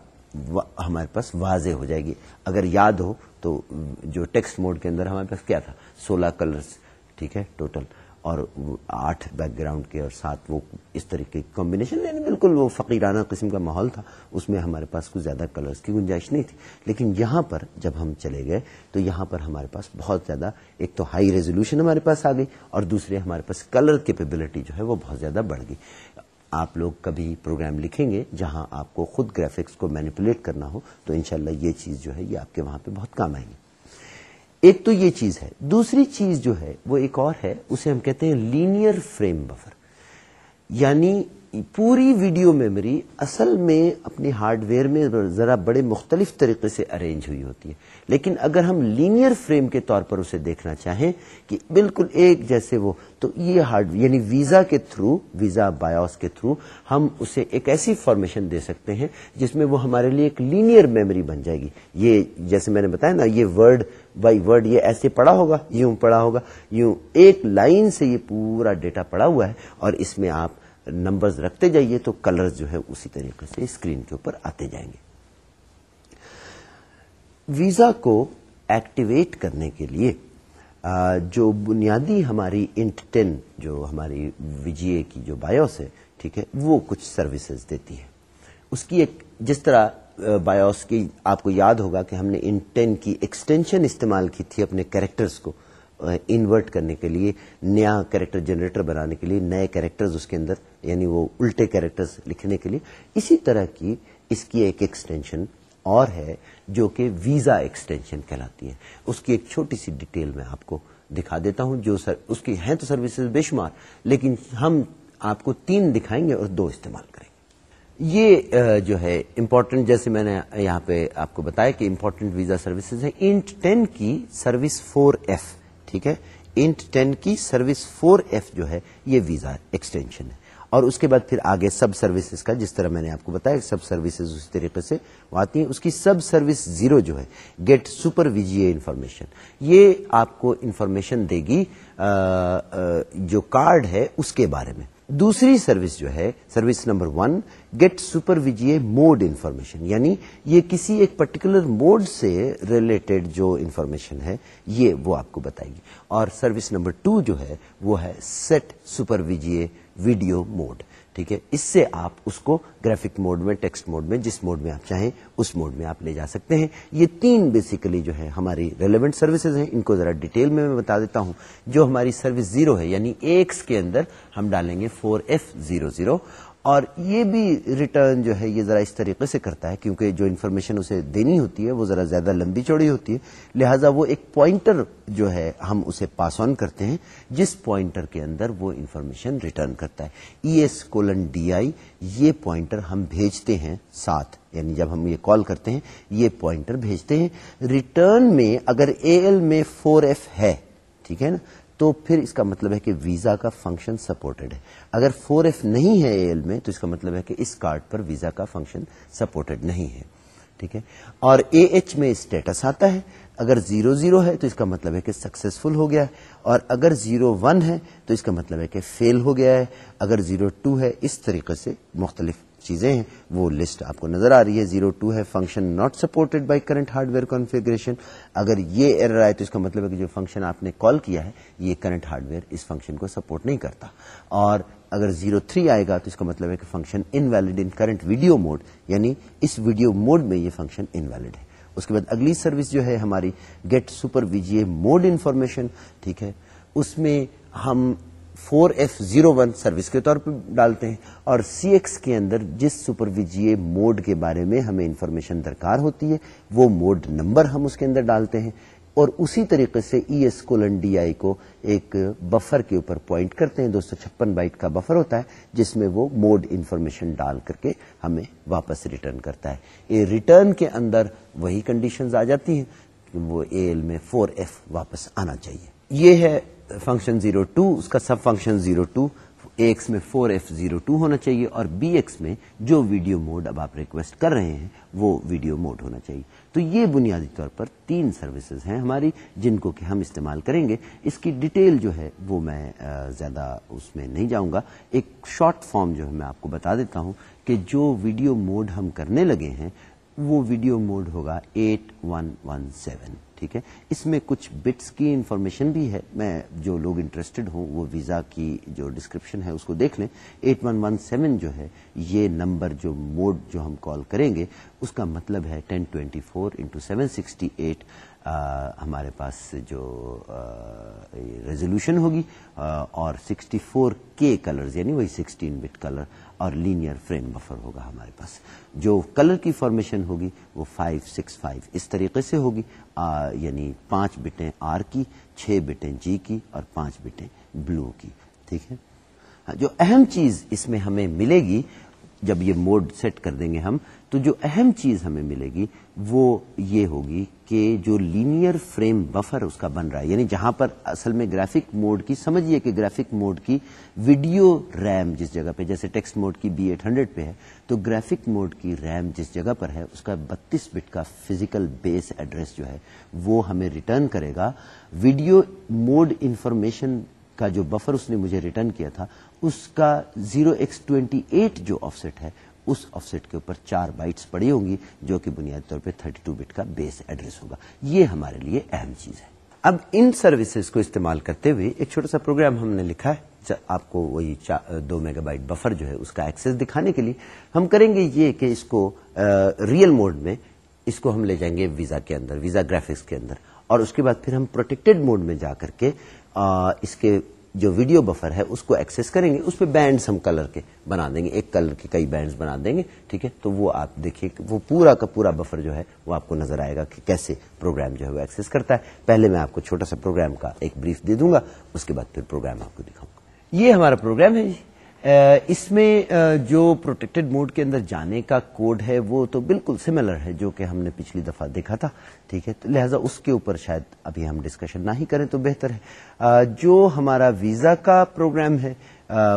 Speaker 1: ہمارے پاس واضح ہو جائے گی۔ اگر یاد ہو تو جو ٹیکسٹ موڈ کے اندر ہمارے پاس کیا تھا؟ سولہ کلرز، ٹھیک ہے، ٹوٹل۔ اور آٹھ بیک گراؤنڈ کے اور ساتھ وہ اس طریقے کی کمبینیشن یعنی بالکل وہ فقیرانہ قسم کا ماحول تھا۔ اس میں ہمارے پاس کچھ زیادہ کلرز کی گنجائش نہیں تھی۔ لیکن یہاں پر جب ہم چلے گئے تو یہاں پر ہمارے پاس بہت زیادہ، ایک تو ہائی ریزولوشن ہمارے پاس آ گئی اور دوسرے ہمارے پاس کلر کیپیبلٹی جو ہے وہ بہت زیادہ بڑھ گئی۔ آپ لوگ کبھی پروگرام لکھیں گے جہاں آپ کو خود گرافکس کو مینیپولیٹ کرنا ہو، تو انشاءاللہ یہ چیز جو ہے، یہ آپ کے وہاں پہ بہت کام آئے گی۔ ایک تو یہ چیز ہے۔ دوسری چیز جو ہے، وہ ایک اور ہے، اسے ہم کہتے ہیں لینئر فریم بفر۔ یعنی پوری ویڈیو میموری اصل میں اپنی ہارڈ ویئر میں ذرا بڑے مختلف طریقے سے ارینج ہوئی ہوتی ہے۔ لیکن اگر ہم لینئر فریم کے طور پر اسے دیکھنا چاہیں کہ بالکل ایک جیسے وہ، تو یہ ہارڈ یعنی ویزا کے تھرو، ویزا بایوس کے تھرو ہم اسے ایک ایسی فارمیشن دے سکتے ہیں جس میں وہ ہمارے لیے ایک لینئر میموری بن جائے گی۔ یہ جیسے میں نے بتایا نا، یہ ورڈ بائی ورڈ یہ ایسے پڑا ہوگا، یوں پڑا ہوگا، یوں ایک لائن سے یہ پورا ڈیٹا پڑا ہوا ہے اور اس میں آپ نمبرز رکھتے جائیے تو کلر جو ہے اسی طریقے سے اسکرین کے اوپر آتے جائیں گے۔ ویزا کو ایکٹیویٹ کرنے کے لیے جو بنیادی ہماری انٹ ٹین، جو ہماری وی اے کی جو بایوس ہے، ٹھیک ہے، وہ کچھ سروسز دیتی ہے۔ اس کی ایک، جس طرح بایوس کی، آپ کو یاد ہوگا کہ ہم نے ان ٹین کی ایکسٹینشن استعمال کی تھی اپنے کیریکٹرز کو۔ انورٹ کرنے کے لیے، نیا کیریکٹر جنریٹر بنانے کے لیے، نئے کیریکٹرز اس کے اندر یعنی وہ الٹے کیریکٹرز لکھنے کے لیے۔ اسی طرح کی اس کی ایک ایکسٹینشن اور ہے جو کہ ویزا ایکسٹینشن کہلاتی ہے۔ اس کی ایک چھوٹی سی ڈیٹیل میں آپ کو دکھا دیتا ہوں، جو سر، اس کی ہیں تو سروسز بے شمار، لیکن ہم آپ کو تین دکھائیں گے اور دو استعمال کریں گے۔ یہ جو ہے امپورٹنٹ جیسے میں نے یہاں پہ آپ کو بتایا کہ امپورٹنٹ ویزا سروسز ہیں۔ انٹ ٹین کی سروس فور ایف ٹھیک ہے؟ انٹ ٹین کی سروس فور ایف جو ہے، یہ ویزا ایکسٹینشن ہے۔ اور اس کے بعد پھر آگے سب سروسز کا، جس طرح میں نے آپ کو بتایا سب سروسز اسی طریقے سے آتی ہیں۔ اس کی سب سروس زیرو جو ہے گیٹ سپر ویجیے انفارمیشن یہ آپ کو انفارمیشن دے گی جو کارڈ ہے، اس کے بارے میں۔ دوسری سروس جو ہے، service number one get super VGA mode information یعنی یہ کسی ایک پرٹیکولر موڈ سے ریلیٹڈ جو انفارمیشن ہے، یہ وہ آپ کو بتائے گی۔ اور سروس نمبر ٹو جو ہے، وہ ہے set super VGA video mode ٹھیک ہے؟ اس سے آپ اس کو گرافک موڈ میں ٹیکسٹ موڈ میں، جس موڈ میں آپ چاہیں، اس موڈ میں آپ لے جا سکتے ہیں۔ یہ تین بیسیکلی جو ہے ہماری ریلیونٹ سروسز ہیں۔ ان کو ذرا ڈیٹیل میں میں بتا دیتا ہوں۔ جو ہماری سروس زیرو ہے یعنی ایکس کے اندر ہم ڈالیں گے فور ایف زیرو زیرو اور یہ بھی ریٹرن جو ہے یہ ذرا اس طریقے سے کرتا ہے، کیونکہ جو انفارمیشن اسے دینی ہوتی ہے وہ ذرا زیادہ لمبی چوڑی ہوتی ہے۔ لہٰذا وہ ایک پوائنٹر جو ہے ہم اسے پاس آن کرتے ہیں، جس پوائنٹر کے اندر وہ انفارمیشن ریٹرن کرتا ہے۔ E S colon D I یہ پوائنٹر ہم بھیجتے ہیں ساتھ۔ یعنی جب ہم یہ کال کرتے ہیں، یہ پوائنٹر بھیجتے ہیں۔ ریٹرن میں اگر اے ایل میں فور ایف ہے، ٹھیک ہے نا؟ تو پھر اس کا مطلب ہے کہ ویزا کا فنکشن سپورٹڈ ہے۔ اگر فور ایف نہیں ہے اے ایل میں، تو اس کا مطلب ہے کہ اس کارڈ پر ویزا کا فنکشن سپورٹڈ نہیں ہے۔ ٹھیک ہے؟ اور اے ایچ میں اسٹیٹس آتا ہے۔ اگر زیرو زیرو ہے، تو اس کا مطلب ہے کہ سکسیسفل ہو گیا ہے۔ اور اگر زیرو ون ہے، تو اس کا مطلب ہے کہ فیل ہو گیا ہے۔ اگر زیرو ٹو ہے، اس طریقے سے مختلف چیزیں ہیں، وہ لسٹ آپ کو نظر آ رہی ہے۔ زیرو ٹو ہے function not supported by current hardware configuration اگر یہ ایرر آئے تو اس کا مطلب ہے کہ جو فنکشن آپ نے کال کیا ہے، یہ کرنٹ ہارڈ ویئر اس فنکشن کو سپورٹ نہیں کرتا۔ اور اگر زیرو تھری آئے گا تو اس کا مطلب ہے کہ function invalid in current video mode یعنی اس ویڈیو موڈ میں یہ فنکشن انویلڈ ہے۔ اس کے بعد اگلی سروس جو ہے ہماری get super VGA mode information ٹھیک ہے؟ اس میں ہم four F zero one service کے طور پہ ڈالتے ہیں اور سی ایکس کے اندر جس سپرویجیے موڈ کے بارے میں ہمیں انفارمیشن درکار ہوتی ہے وہ موڈ نمبر ہم اس کے اندر ڈالتے ہیں اور اسی طریقے سے E S colon D I کو ایک بفر کے اوپر پوائنٹ کرتے ہیں دو سو چھپن بائٹ کا بفر ہوتا ہے جس میں وہ موڈ انفارمیشن ڈال کر کے ہمیں واپس ریٹرن کرتا ہے یہ ریٹرن کے اندر وہی کنڈیشنز آ جاتی ہیں کہ وہ اے ایل میں فور ایف واپس آنا چاہیے یہ ہے فنکشن زیرو ٹو اس کا sub function zero two X میں فور ایف زیرو ٹو ہونا چاہیے اور بی ایکس میں جو ویڈیو موڈ اب آپ ریکویسٹ کر رہے ہیں وہ ویڈیو موڈ ہونا چاہیے تو یہ بنیادی طور پر تین سروسز ہیں ہماری جن کو کہ ہم استعمال کریں گے اس کی ڈیٹیل جو ہے وہ میں زیادہ اس میں نہیں جاؤں گا ایک شارٹ فارم جو ہے میں آپ کو بتا دیتا ہوں کہ جو ویڈیو موڈ ہم کرنے لگے ہیں وہ ویڈیو موڈ ہوگا ایٹ ون ون سیون ٹھیک ہے؟ اس میں کچھ بٹس کی انفارمیشن بھی ہے۔ میں جو لوگ انٹرسٹڈ ہوں، وہ ویزا کی جو ڈسکرپشن ہے، اس کو دیکھ لیں۔ ایٹ ون ون سیون جو ہے، یہ نمبر جو موڈ جو ہم کال کریں گے، اس کا مطلب ہے ten twenty four into seven sixty eight ہمارے پاس جو ریزولوشن ہوگی اور سکسٹی فور کے کلرز یعنی وہی سکسٹین بٹ کلر اور لینئر فریم بفر ہوگا ہمارے پاس۔ جو کلر کی فارمیشن ہوگی وہ فائیو سکس فائیو اس طریقے سے ہوگی۔ یعنی پانچ بٹیں آر کی، چھ بٹیں جی کی اور پانچ بٹیں بلو کی۔ ٹھیک ہے؟ جو اہم چیز اس میں ہمیں ملے گی جب یہ موڈ سیٹ کر دیں گے ہم، تو جو اہم چیز ہمیں ملے گی وہ یہ ہوگی کہ جو لینئر فریم بفر اس کا بن رہا ہے یعنی جہاں پر اصل میں گرافک موڈ کی سمجھیے کہ گرافک موڈ کی ویڈیو ریم جس جگہ پہ، جیسے ٹیکسٹ موڈ کی بی ایٹ ہنڈریڈ پہ ہے، تو گرافک موڈ کی ریم جس جگہ پر ہے، اس کا بتیس بٹ کا فزیکل بیس ایڈریس جو ہے، وہ ہمیں ریٹرن کرے گا۔ ویڈیو موڈ انفارمیشن کا جو بفر اس نے مجھے ریٹرن کیا تھا اس کا زیرو ایکس ٹوینٹی ایٹ جو آف سیٹ ہے، اس آف سیٹ کے اوپر چار بائٹس پڑی ہوں گی، جو کہ بنیادی طور پہ 32 بٹ کا بیس ایڈریس ہوگا۔ یہ ہمارے لیے اہم چیز ہے۔ اب ان سروسز کو استعمال کرتے ہوئے ایک چھوٹا سا پروگرام ہم نے لکھا ہے آپ کو وہی دو میگا بائٹ بفر جو ہے، اس کا ایکسس دکھانے کے لیے۔ ہم کریں گے یہ کہ اس کو ریئل موڈ میں اس کو ہم لے جائیں گے ویزا کے اندر، ویزا گرافکس کے اندر۔ اور اس کے بعد پھر ہم پروٹیکٹڈ موڈ میں جا کر کے اس کے جو ویڈیو بفر ہے، اس کو ایکسس کریں گے، اس پہ بینڈس ہم کلر کے بنا دیں گے۔ ایک کلر کے کئی بینڈز بنا دیں گے، ٹھیک ہے؟ تو وہ آپ دیکھیے وہ پورا کا پورا بفر جو ہے، وہ آپ کو نظر آئے گا کہ کیسے پروگرام جو ہے وہ ایکسس کرتا ہے۔ پہلے میں آپ کو چھوٹا سا پروگرام کا ایک بریف دے دوں گا، اس کے بعد پھر پروگرام آپ کو دکھاؤں گا۔ یہ ہمارا پروگرام ہے جی۔ اس میں جو پروٹیکٹڈ موڈ کے اندر جانے کا کوڈ ہے، وہ تو بالکل سملر ہے جو کہ ہم نے پچھلی دفعہ دیکھا تھا، ٹھیک ہے؟ تو لہٰذا اس کے اوپر شاید ابھی ہم ڈسکشن نہ ہی کریں تو بہتر ہے۔ جو ہمارا ویزا کا پروگرام ہے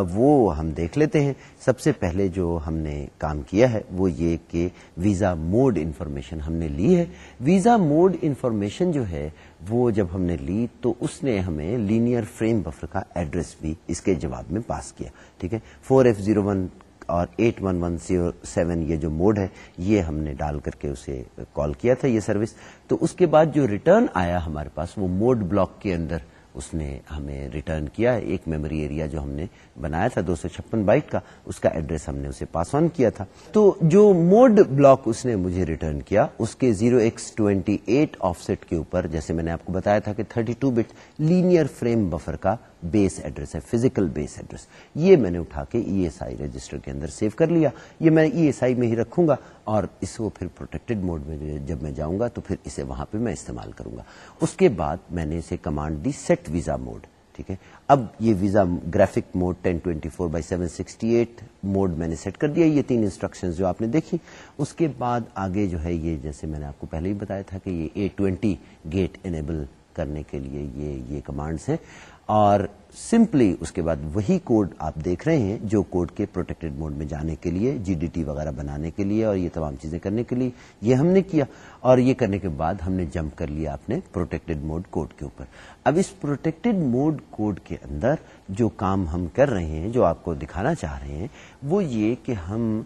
Speaker 1: وہ ہم دیکھ لیتے ہیں۔ سب سے پہلے جو ہم نے کام کیا ہے، وہ یہ کہ ویزا موڈ انفارمیشن ہم نے لی ہے۔ ویزا موڈ انفارمیشن جو ہے، وہ جب ہم نے لی تو اس نے ہمیں لینئر فریم بفر کا ایڈریس بھی اس کے جواب میں پاس کیا۔ ٹھیک ہے؟ فور ایف زیرو ون اور eight one one zero seven یہ جو موڈ ہے، یہ ہم نے ڈال کر کے اسے کال کیا تھا یہ سروس۔ تو اس کے بعد جو ریٹرن آیا ہمارے پاس، وہ موڈ بلاک کے اندر اس نے ہمیں ریٹرن کیا ایک میموری ایریا جو ہم نے بنایا تھا، دو سو چھپن بائٹ کا، اس کا ایڈریس ہم نے اسے پاس آن کیا تھا۔ تو جو موڈ بلاک اس نے مجھے ریٹرن کیا، اس کے zero X twenty eight offset کے اوپر، جیسے میں نے آپ کو بتایا تھا کہ thirty two bit linear frame buffer کا بیس ایڈریس ہے، فزیکل بیس ایڈریس۔ یہ میں نے اٹھا کے ای ایس آئی رجسٹر کے اندر سیو کر لیا۔ یہ میں ای ایس آئی میں ہی رکھوں گا اور اس کو پھر پروٹیکٹڈ موڈ میں جب میں جاؤں گا تو پھر اسے وہاں پہ میں استعمال کروں گا۔ اس کے بعد میں نے اسے کمانڈ دی سیٹ ویزا موڈ۔ ٹھیک ہے۔ اب یہ VESA graphic mode ten twenty four by seven sixty eight mode میں نے سیٹ کر دیا۔ یہ تین انسٹرکشن جو آپ نے دیکھی۔ اس کے بعد آگے جو ہے یہ جیسے میں نے آپ کو پہلے ہی بتایا تھا کہ یہ اے ٹوینٹی گیٹ انیبل کرنے کے لیے یہ یہ کمانڈس ہیں۔ اور سمپلی اس کے بعد وہی کوڈ آپ دیکھ رہے ہیں جو کوڈ کے پروٹیکٹڈ موڈ میں جانے کے لیے جی ڈی ٹی وغیرہ بنانے کے لیے اور یہ تمام چیزیں کرنے کے لیے یہ ہم نے کیا اور یہ کرنے کے بعد ہم نے جمپ کر لیا اپنے پروٹیکٹڈ موڈ کوڈ کے اوپر۔ اب اس پروٹیکٹڈ موڈ کوڈ کے اندر جو کام ہم کر رہے ہیں، جو آپ کو دکھانا چاہ رہے ہیں، وہ یہ کہ ہم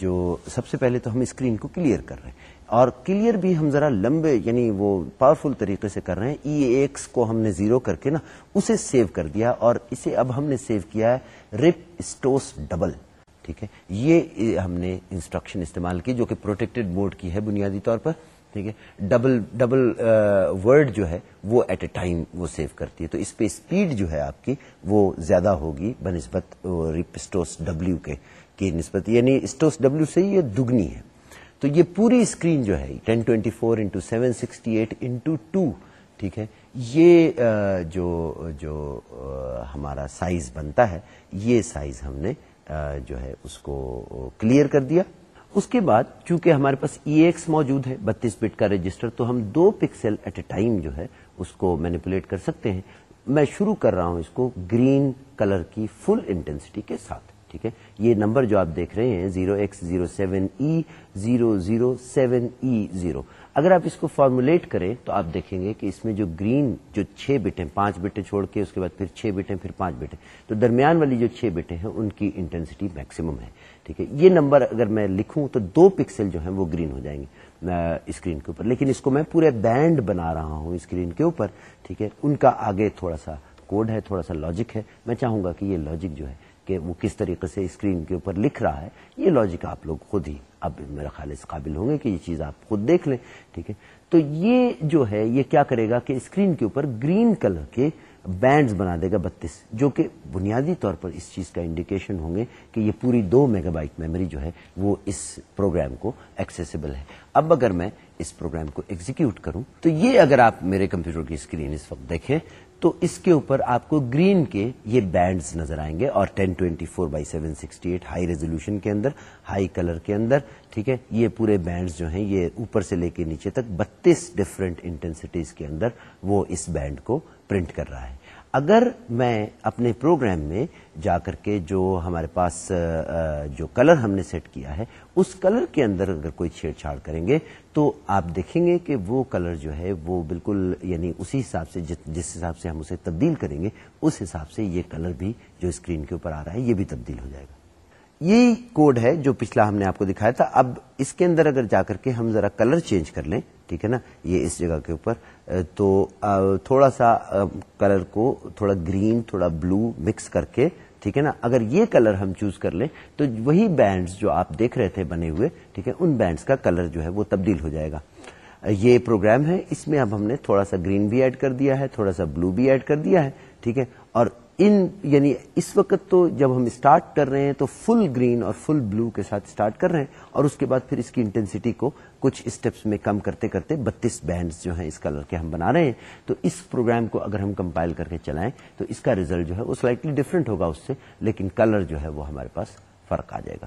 Speaker 1: جو سب سے پہلے تو ہم اسکرین کو کلیئر کر رہے ہیں۔ اور کلیئر بھی ہم ذرا لمبے یعنی وہ پاورفل طریقے سے کر رہے ہیں۔ ای ایکس کو ہم نے زیرو کر کے نا، اسے سیو کر دیا اور اسے اب ہم نے سیو کیا ہے رپ اسٹوس ڈبل ٹھیک ہے؟ یہ ہم نے انسٹرکشن استعمال کی جو کہ پروٹیکٹڈ موڈ کی ہے بنیادی طور پر، ٹھیک ہے؟ ڈبل ڈبل ورڈ جو ہے وہ ایٹ اے ٹائم وہ سیو کرتی ہے۔ تو اس پہ اسپیڈ جو ہے آپ کی وہ زیادہ ہوگی بنسبت ریپ اسٹوس ڈبلو کے، کی نسبت۔ یعنی اسٹوس ڈبلو سے یہ دگنی ہے۔ تو یہ پوری اسکرین جو ہے ten twenty four into seven sixty eight into two ٹھیک ہے، یہ جو جو ہمارا سائز بنتا ہے، یہ سائز ہم نے جو ہے، اس کو کلیئر کر دیا۔ اس کے بعد چونکہ ہمارے پاس ای ایکس موجود ہے، بتیس بٹ کا رجسٹر تو ہم دو پکسل ایٹ اے ٹائم جو ہے، اس کو مینیپولیٹ کر سکتے ہیں۔ میں شروع کر رہا ہوں اس کو گرین کلر کی فل انٹینسٹی کے ساتھ۔ ٹھیک ہے؟ یہ نمبر جو آپ دیکھ رہے ہیں zero X zero seven E zero zero seven E zero اگر آپ اس کو فارمولیٹ کریں تو آپ دیکھیں گے کہ اس میں جو گرین جو چھ بٹیں، پانچ بٹیں چھوڑ کے، اس کے بعد پھر چھ بٹیں، پھر پانچ بٹیں، تو درمیان والی جو چھ بٹیں ہیں، ان کی انٹینسٹی میکسیمم ہے، ٹھیک ہے؟ یہ نمبر اگر میں لکھوں تو دو پکسل جو ہیں وہ گرین ہو جائیں گے اسکرین کے اوپر۔ لیکن اس کو میں پورے بینڈ بنا رہا ہوں اسکرین کے اوپر، ٹھیک ہے؟ ان کا آگے تھوڑا سا کوڈ ہے، تھوڑا سا لاجک ہے۔ میں چاہوں گا کہ یہ لاجک جو ہے کہ وہ کس طریقے سے اسکرین کے اوپر لکھ رہا ہے، یہ لاجک آپ لوگ خود ہی، اب میرا خیال اس قابل ہوں گے کہ یہ چیز آپ خود دیکھ لیں، ٹھیک ہے؟ تو یہ جو ہے، یہ کیا کرے گا کہ اسکرین کے اوپر گرین کلر کے بینڈز بنا دے گا بتیس، جو کہ بنیادی طور پر اس چیز کا انڈیکیشن ہوں گے کہ یہ پوری دو میگا بائٹ میموری جو ہے، وہ اس پروگرام کو ایکسیسیبل ہے۔ اب اگر میں اس پروگرام کو ایگزیکیوٹ کروں، تو یہ اگر آپ میرے کمپیوٹر کی اسکرین اس وقت دیکھیں تو اس کے اوپر آپ کو گرین کے یہ بینڈز نظر آئیں گے اور ten twenty four by seven sixty eight high resolution کے اندر، ہائی کلر کے اندر، ٹھیک ہے؟ یہ پورے بینڈز جو ہیں، یہ اوپر سے لے کے نیچے تک بتیس ڈفرنٹ انٹینسٹیز کے اندر وہ اس بینڈ کو پرنٹ کر رہا ہے۔ اگر میں اپنے پروگرام میں جا کر کے جو ہمارے پاس جو کلر ہم نے سیٹ کیا ہے، اس کلر کے اندر اگر کوئی چھیڑ چھاڑ کریں گے تو آپ دیکھیں گے کہ وہ کلر جو ہے وہ بالکل یعنی اسی حساب سے جس حساب سے ہم اسے تبدیل کریں گے، اس حساب سے یہ کلر بھی جو اسکرین کے اوپر آ رہا ہے، یہ بھی تبدیل ہو جائے گا۔ یہی کوڈ ہے جو پچھلا ہم نے آپ کو دکھایا تھا۔ اب اس کے اندر اگر جا کر کے ہم ذرا کلر چینج کر لیں، ٹھیک ہے نا؟ یہ اس جگہ کے اوپر۔ تو تھوڑا سا کلر کو تھوڑا گرین، تھوڑا بلو مکس کر کے، ٹھیک ہے نا؟ اگر یہ کلر ہم چوز کر لیں، تو وہی بینڈز جو آپ دیکھ رہے تھے بنے ہوئے، ٹھیک ہے، ان بینڈز کا کلر جو ہے وہ تبدیل ہو جائے گا۔ یہ پروگرام ہے۔ اس میں اب ہم نے تھوڑا سا گرین بھی ایڈ کر دیا ہے، تھوڑا سا بلو بھی ایڈ کر دیا ہے، ٹھیک ہے؟ اور ان یعنی اس وقت تو جب ہم اسٹارٹ کر رہے ہیں تو فل گرین اور فل بلو کے ساتھ اسٹارٹ کر رہے ہیں اور اس کے بعد پھر اس کی انٹینسٹی کو کچھ اسٹیپس میں کم کرتے کرتے بتیس بینڈز جو ہیں اس کلر کے ہم بنا رہے ہیں۔ تو اس پروگرام کو اگر ہم کمپائل کر کے چلائیں تو اس کا ریزلٹ جو ہے وہ سلائٹلی ڈفرینٹ ہوگا اس سے، لیکن کلر جو ہے وہ ہمارے پاس فرق آ جائے گا۔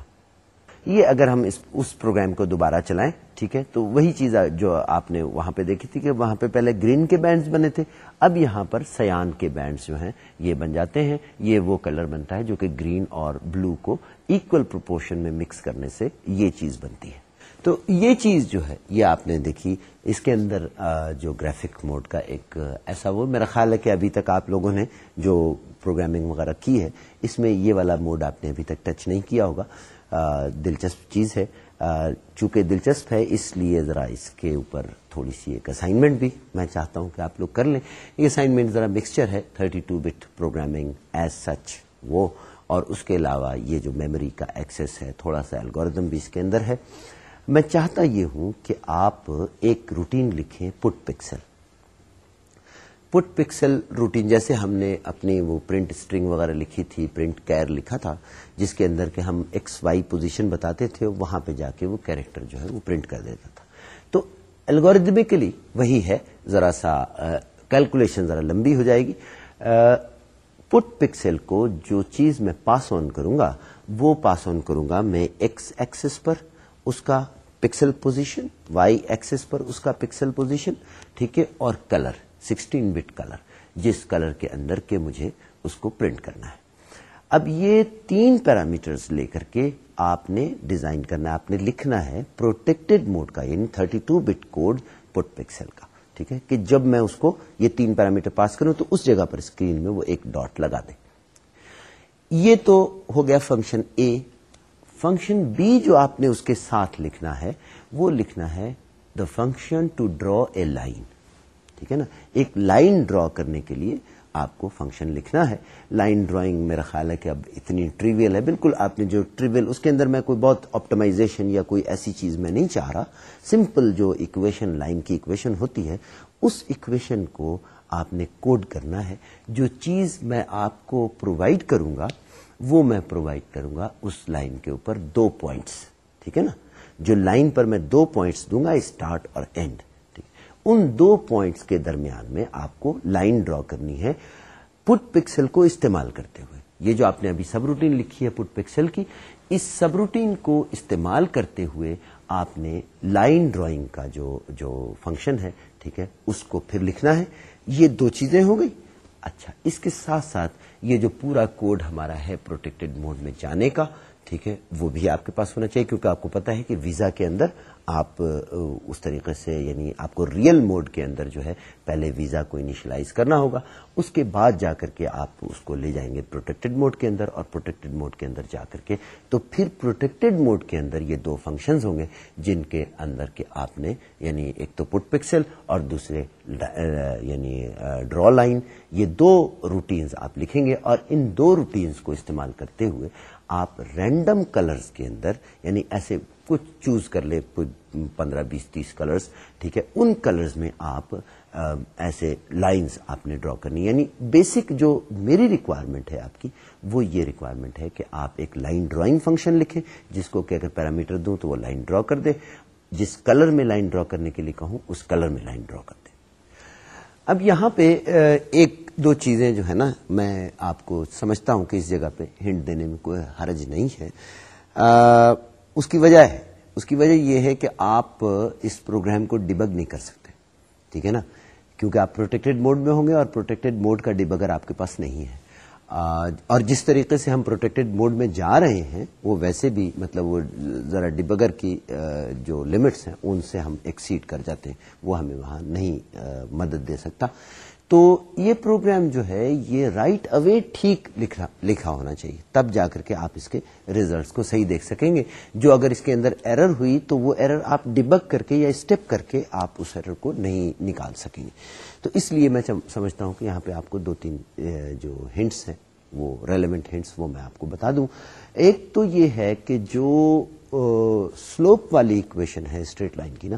Speaker 1: یہ اگر ہم اس اس پروگرام کو دوبارہ چلائیں، ٹھیک ہے؟ تو وہی چیز جو آپ نے وہاں پہ دیکھی تھی کہ وہاں پہ پہلے گرین کے بینڈز بنے تھے، اب یہاں پر سیان کے بینڈز جو ہیں، یہ بن جاتے ہیں۔ یہ وہ کلر بنتا ہے جو کہ گرین اور بلو کو ایکول پروپورشن میں مکس کرنے سے یہ چیز بنتی ہے۔ تو یہ چیز جو ہے، یہ آپ نے دیکھی۔ اس کے اندر جو گرافک موڈ کا ایک، ایسا وہ، میرا خیال ہے کہ ابھی تک آپ لوگوں نے جو پروگرامنگ وغیرہ کی ہے، اس میں یہ والا موڈ آپ نے ابھی تک ٹچ نہیں کیا ہوگا۔ دلچسپ چیز ہے۔ چونکہ دلچسپ ہے، اس لیے ذرا اس کے اوپر تھوڑی سی ایک اسائنمنٹ بھی میں چاہتا ہوں کہ آپ لوگ کر لیں۔ یہ اسائنمنٹ ذرا مکسچر ہے 32 two bit programming as such وہ۔ اور اس کے علاوہ یہ جو میموری کا ایکسس ہے، تھوڑا سا الگوریدم بھی اس کے اندر ہے۔ میں چاہتا یہ ہوں کہ آپ ایک روٹین لکھیں put pixel put pixel routine, جیسے ہم نے اپنی وہ پرنٹ اسٹرنگ وغیرہ لکھی تھی، پرنٹ کیئر لکھا تھا، جس کے اندر کہ ہم ایکس وائی پوزیشن بتاتے تھے، وہاں پہ جا کے وہ کیریکٹر جو ہے وہ پرنٹ کر دیتا تھا۔ تو الگوریدمکلی وہی ہے، ذرا سا کیلکولیشن ذرا لمبی ہو جائے گی۔ پٹ پکسل کو جو چیز میں پاس آن کروں گا، وہ پاس آن کروں گا میں ایکس ایکسس پر، اس کا پکسل پوزیشن، وائی ایکسس پر، اس کا پکسل پوزیشن، ٹھیک ہے، اور کلر۔ سکسٹین بٹ کلر، جس کلر کے اندر کے مجھے اس کو پرنٹ کرنا ہے۔ اب یہ تین پیرامیٹرز لے کر کے آپ نے ڈیزائن کرنا ہے، آپ نے لکھنا ہے پروٹیکٹڈ موڈ کا یعنی 32 بٹ کوڈ پٹ پکسل کا، ٹھیک ہے؟ کہ جب میں اس کو یہ تین پیرامیٹر پاس کروں تو اس جگہ پر اسکرین میں وہ ایک ڈاٹ لگا دے۔ یہ تو ہو گیا فنکشن اے۔ فنکشن بی جو آپ نے اس کے ساتھ لکھنا ہے، وہ لکھنا ہے the function to draw a line. ٹھیک ہے نا؟ ایک لائن ڈرا کرنے کے لیے آپ کو فنکشن لکھنا ہے۔ لائن ڈرائنگ میرا خیال ہے کہ اب اتنی ٹریویل ہے۔ بالکل آپ نے جو ٹریویل، اس کے اندر میں کوئی بہت آپٹمائزیشن یا کوئی ایسی چیز میں نہیں چاہ رہا۔ سمپل جو اکویشن لائن کی اکویشن ہوتی ہے، اس اکویشن کو آپ نے کوڈ کرنا ہے۔ جو چیز میں آپ کو پرووائڈ کروں گا، وہ میں پرووائڈ کروں گا اس لائن کے اوپر دو پوائنٹس ٹھیک ہے نا؟ جو لائن پر میں دو پوائنٹس دوں گا اسٹارٹ اور اینڈ ان دو پوائنٹس کے درمیان میں آپ کو لائن ڈرا کرنی ہے پٹ پکسل کو استعمال کرتے ہوئے۔ یہ جو آپ نے ابھی سب روٹین لکھی ہے پٹ پکسل کی، اس سب روٹین کو استعمال کرتے ہوئے آپ نے لائن ڈرائنگ کا جو جو فنکشن ہے، ٹھیک ہے، اس کو پھر لکھنا ہے۔ یہ دو چیزیں ہو گئی۔ اچھا اس کے ساتھ ساتھ یہ جو پورا کوڈ ہمارا ہے پروٹیکٹڈ موڈ میں جانے کا ٹھیک ہے، وہ بھی آپ کے پاس ہونا چاہیے، کیونکہ آپ کو پتا ہے کہ ویزا کے اندر آپ اس طریقے سے یعنی آپ کو ریئل موڈ کے اندر جو ہے، پہلے ویزا کو انیشلائز کرنا ہوگا، اس کے بعد جا کر کے آپ اس کو لے جائیں گے پروٹیکٹڈ موڈ کے اندر، اور پروٹیکٹڈ موڈ کے اندر جا کر کے، تو پھر پروٹیکٹڈ موڈ کے اندر یہ دو فنکشنز ہوں گے، جن کے اندر کے آپ نے یعنی ایک تو پٹ پکسل اور دوسرے یعنی ڈرا لائن یہ دو روٹینز آپ لکھیں گے، اور ان دو روٹینز کو استعمال کرتے ہوئے آپ رینڈم کلرز کے اندر یعنی ایسے کچھ چوز کر لے پندرہ، بیس، تیس کلرز ٹھیک ہے، ان کلرز میں آپ ایسے لائنز آپ نے ڈرا کرنی یعنی بیسک جو میری ریکوائرمنٹ ہے آپ کی، وہ یہ ریکوائرمنٹ ہے کہ آپ ایک لائن ڈرائنگ فنکشن لکھیں، جس کو کہ اگر پیرامیٹر دوں تو وہ لائن ڈرا کر دے جس کلر میں لائن ڈرا کرنے کے لیے کہوں، اس کلر میں لائن ڈرا کر دے اب یہاں پہ ایک دو چیزیں جو ہے نا میں آپ کو سمجھتا ہوں کہ اس جگہ پہ ہنٹ دینے میں کوئی حرج نہیں ہے۔ اس کی وجہ ہے۔ اس کی وجہ یہ ہے کہ آپ اس پروگرام کو ڈبگ نہیں کر سکتے۔ ٹھیک ہے نا؟ کیونکہ آپ پروٹیکٹڈ موڈ میں ہوں گے اور پروٹیکٹڈ موڈ کا ڈبگر آپ کے پاس نہیں ہے۔ اور جس طریقے سے ہم پروٹیکٹڈ موڈ میں جا رہے ہیں، وہ ویسے بھی مطلب وہ ذرا ڈبگر کی جو لمٹس ہیں، ان سے ہم ایکسیڈ کر جاتے ہیں۔ وہ ہمیں وہاں نہیں مدد دے سکتا۔ تو یہ پروگرام جو ہے، یہ رائٹ اوے ٹھیک لکھا ہونا چاہیے۔ تب جا کر کے آپ اس کے ریزلٹس کو صحیح دیکھ سکیں گے۔ جو اگر اس کے اندر ایرر ہوئی تو وہ ایرر آپ ڈبک کر کے یا اسٹیپ کر کے آپ اس ایرر کو نہیں نکال سکیں گے۔ تو اس لیے میں سمجھتا ہوں کہ یہاں پہ آپ کو دو تین جو ہنٹس ہیں، وہ ریلیونٹ ہنٹس وہ میں آپ کو بتا دوں۔ ایک تو یہ ہے کہ جو سلوپ والی اکویشن ہے اسٹریٹ لائن کی نا،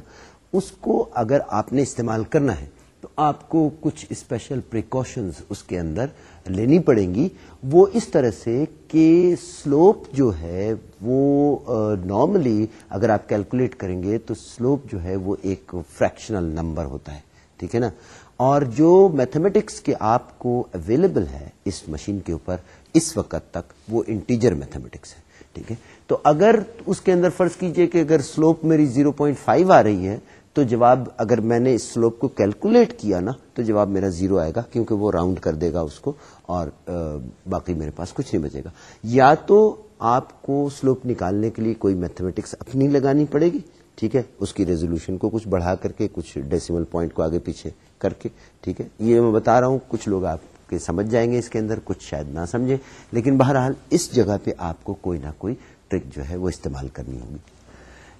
Speaker 1: اس کو اگر آپ نے استعمال کرنا ہے تو آپ کو کچھ اسپیشل پریکاشنز اس کے اندر لینی پڑیں گی۔ وہ اس طرح سے کہ سلوپ جو ہے وہ نارملی اگر آپ کیلکولیٹ کریں گے تو سلوپ جو ہے وہ ایک فریکشنل نمبر ہوتا ہے، ٹھیک ہے نا؟ اور جو میتھمیٹکس کے آپ کو اویلیبل ہے اس مشین کے اوپر، اس وقت تک وہ انٹیجر میتھمیٹکس ہے، ٹھیک ہے؟ تو اگر اس کے اندر فرض کیجیے کہ اگر سلوپ میری 0.5 آ رہی ہے تو جواب اگر میں نے اس سلوپ کو کیلکولیٹ کیا نا، تو جواب میرا زیرو آئے گا، کیونکہ وہ راؤنڈ کر دے گا اس کو اور باقی میرے پاس کچھ نہیں بچے گا۔ یا تو آپ کو سلوپ نکالنے کے لیے کوئی میتھمیٹکس اپنی لگانی پڑے گی، ٹھیک ہے، اس کی ریزولوشن کو کچھ بڑھا کر کے، کچھ ڈیسیمل پوائنٹ کو آگے پیچھے کر کے، ٹھیک ہے۔ یہ میں بتا رہا ہوں، کچھ لوگ آپ کے سمجھ جائیں گے اس کے اندر، کچھ شاید نہ سمجھے لیکن بہرحال اس جگہ پہ آپ کو کوئی نہ کوئی ٹرک جو ہے وہ استعمال کرنی ہوگی۔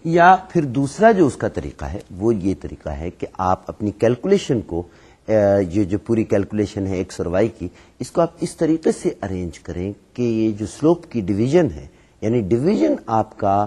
Speaker 1: یا پھر دوسرا جو اس کا طریقہ ہے، وہ یہ طریقہ ہے کہ آپ اپنی کیلکولیشن کو یہ جو پوری کیلکولیشن ہے ایکس اور وائی کی، اس کو آپ اس طریقے سے ارینج کریں کہ یہ جو سلوپ کی ڈویژن ہے یعنی ڈویژن آپ کا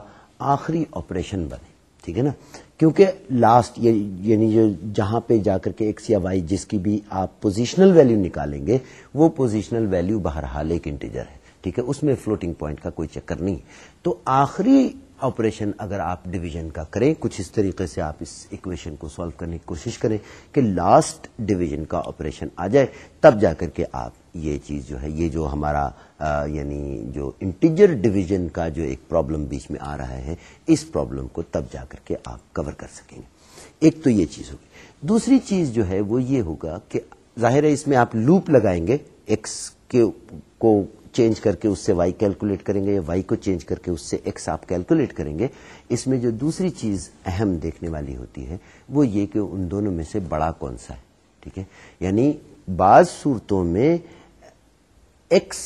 Speaker 1: آخری آپریشن بنے، ٹھیک ہے نا؟ کیونکہ لاسٹ یعنی جو جہاں پہ جا کر کے ایکس یا وائی جس کی بھی آپ پوزیشنل ویلیو نکالیں گے، وہ پوزیشنل ویلیو بہرحال ایک انٹیجر ہے، ٹھیک ہے؟ اس میں فلوٹنگ پوائنٹ کا کوئی چکر نہیں۔ تو آخری آپریشن اگر آپ ڈویژن کا کریں، کچھ اس طریقے سے آپ اس اکویشن کو سالو کرنے کی کوشش کریں کہ لاسٹ ڈویژن کا آپریشن آ جائے، تب جا کر کے آپ یہ چیز جو ہے، یہ جو ہمارا یعنی جو انٹیجر ڈویژن کا جو ایک پرابلم بیچ میں آ رہا ہے، اس پرابلم کو تب جا کر کے آپ کور کر سکیں گے۔ ایک تو یہ چیز ہوگی۔ دوسری چیز جو ہے، وہ یہ ہوگا کہ ظاہر ہے اس میں آپ لوپ لگائیں گے ایکس کے کو چینج کر کے اس سے وائی کیلکولیٹ کریں گے یا وائی کو چینج کر کے اس سے ایکس آپ کیلکولیٹ کریں گے، اس میں جو دوسری چیز اہم دیکھنے والی ہوتی ہے، وہ یہ کہ ان دونوں میں سے بڑا کون سا ہے، ٹھیک ہے؟ یعنی بعض صورتوں میں ایکس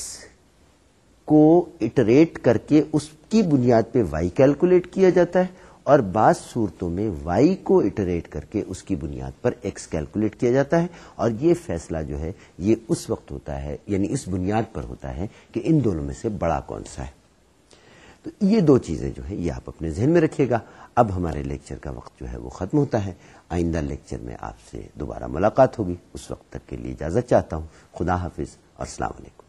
Speaker 1: کو اٹریٹ کر کے اس کی بنیاد پہ وائی کیلکولیٹ کیا جاتا ہے اور بعض صورتوں میں وائی کو اٹریٹ کر کے اس کی بنیاد پر ایکس کیلکولیٹ کیا جاتا ہے اور یہ فیصلہ جو ہے، یہ اس وقت ہوتا ہے یعنی اس بنیاد پر ہوتا ہے کہ ان دونوں میں سے بڑا کون سا ہے۔ تو یہ دو چیزیں جو ہے یہ آپ اپنے ذہن میں رکھیے گا۔ اب ہمارے لیکچر کا وقت جو ہے وہ ختم ہوتا ہے۔ آئندہ لیکچر میں آپ سے دوبارہ ملاقات ہوگی۔ اس وقت تک کے لیے اجازت چاہتا ہوں۔ خدا حافظ اور السلام علیکم۔